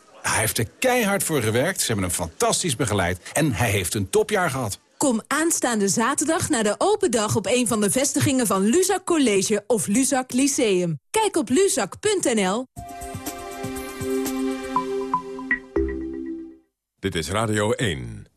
Hij heeft er keihard voor gewerkt, ze hebben hem fantastisch begeleid... en hij heeft een topjaar gehad. Kom aanstaande zaterdag naar de open dag op een van de vestigingen van Luzak College of Luzak Lyceum. Kijk op luzak.nl. Dit is Radio 1.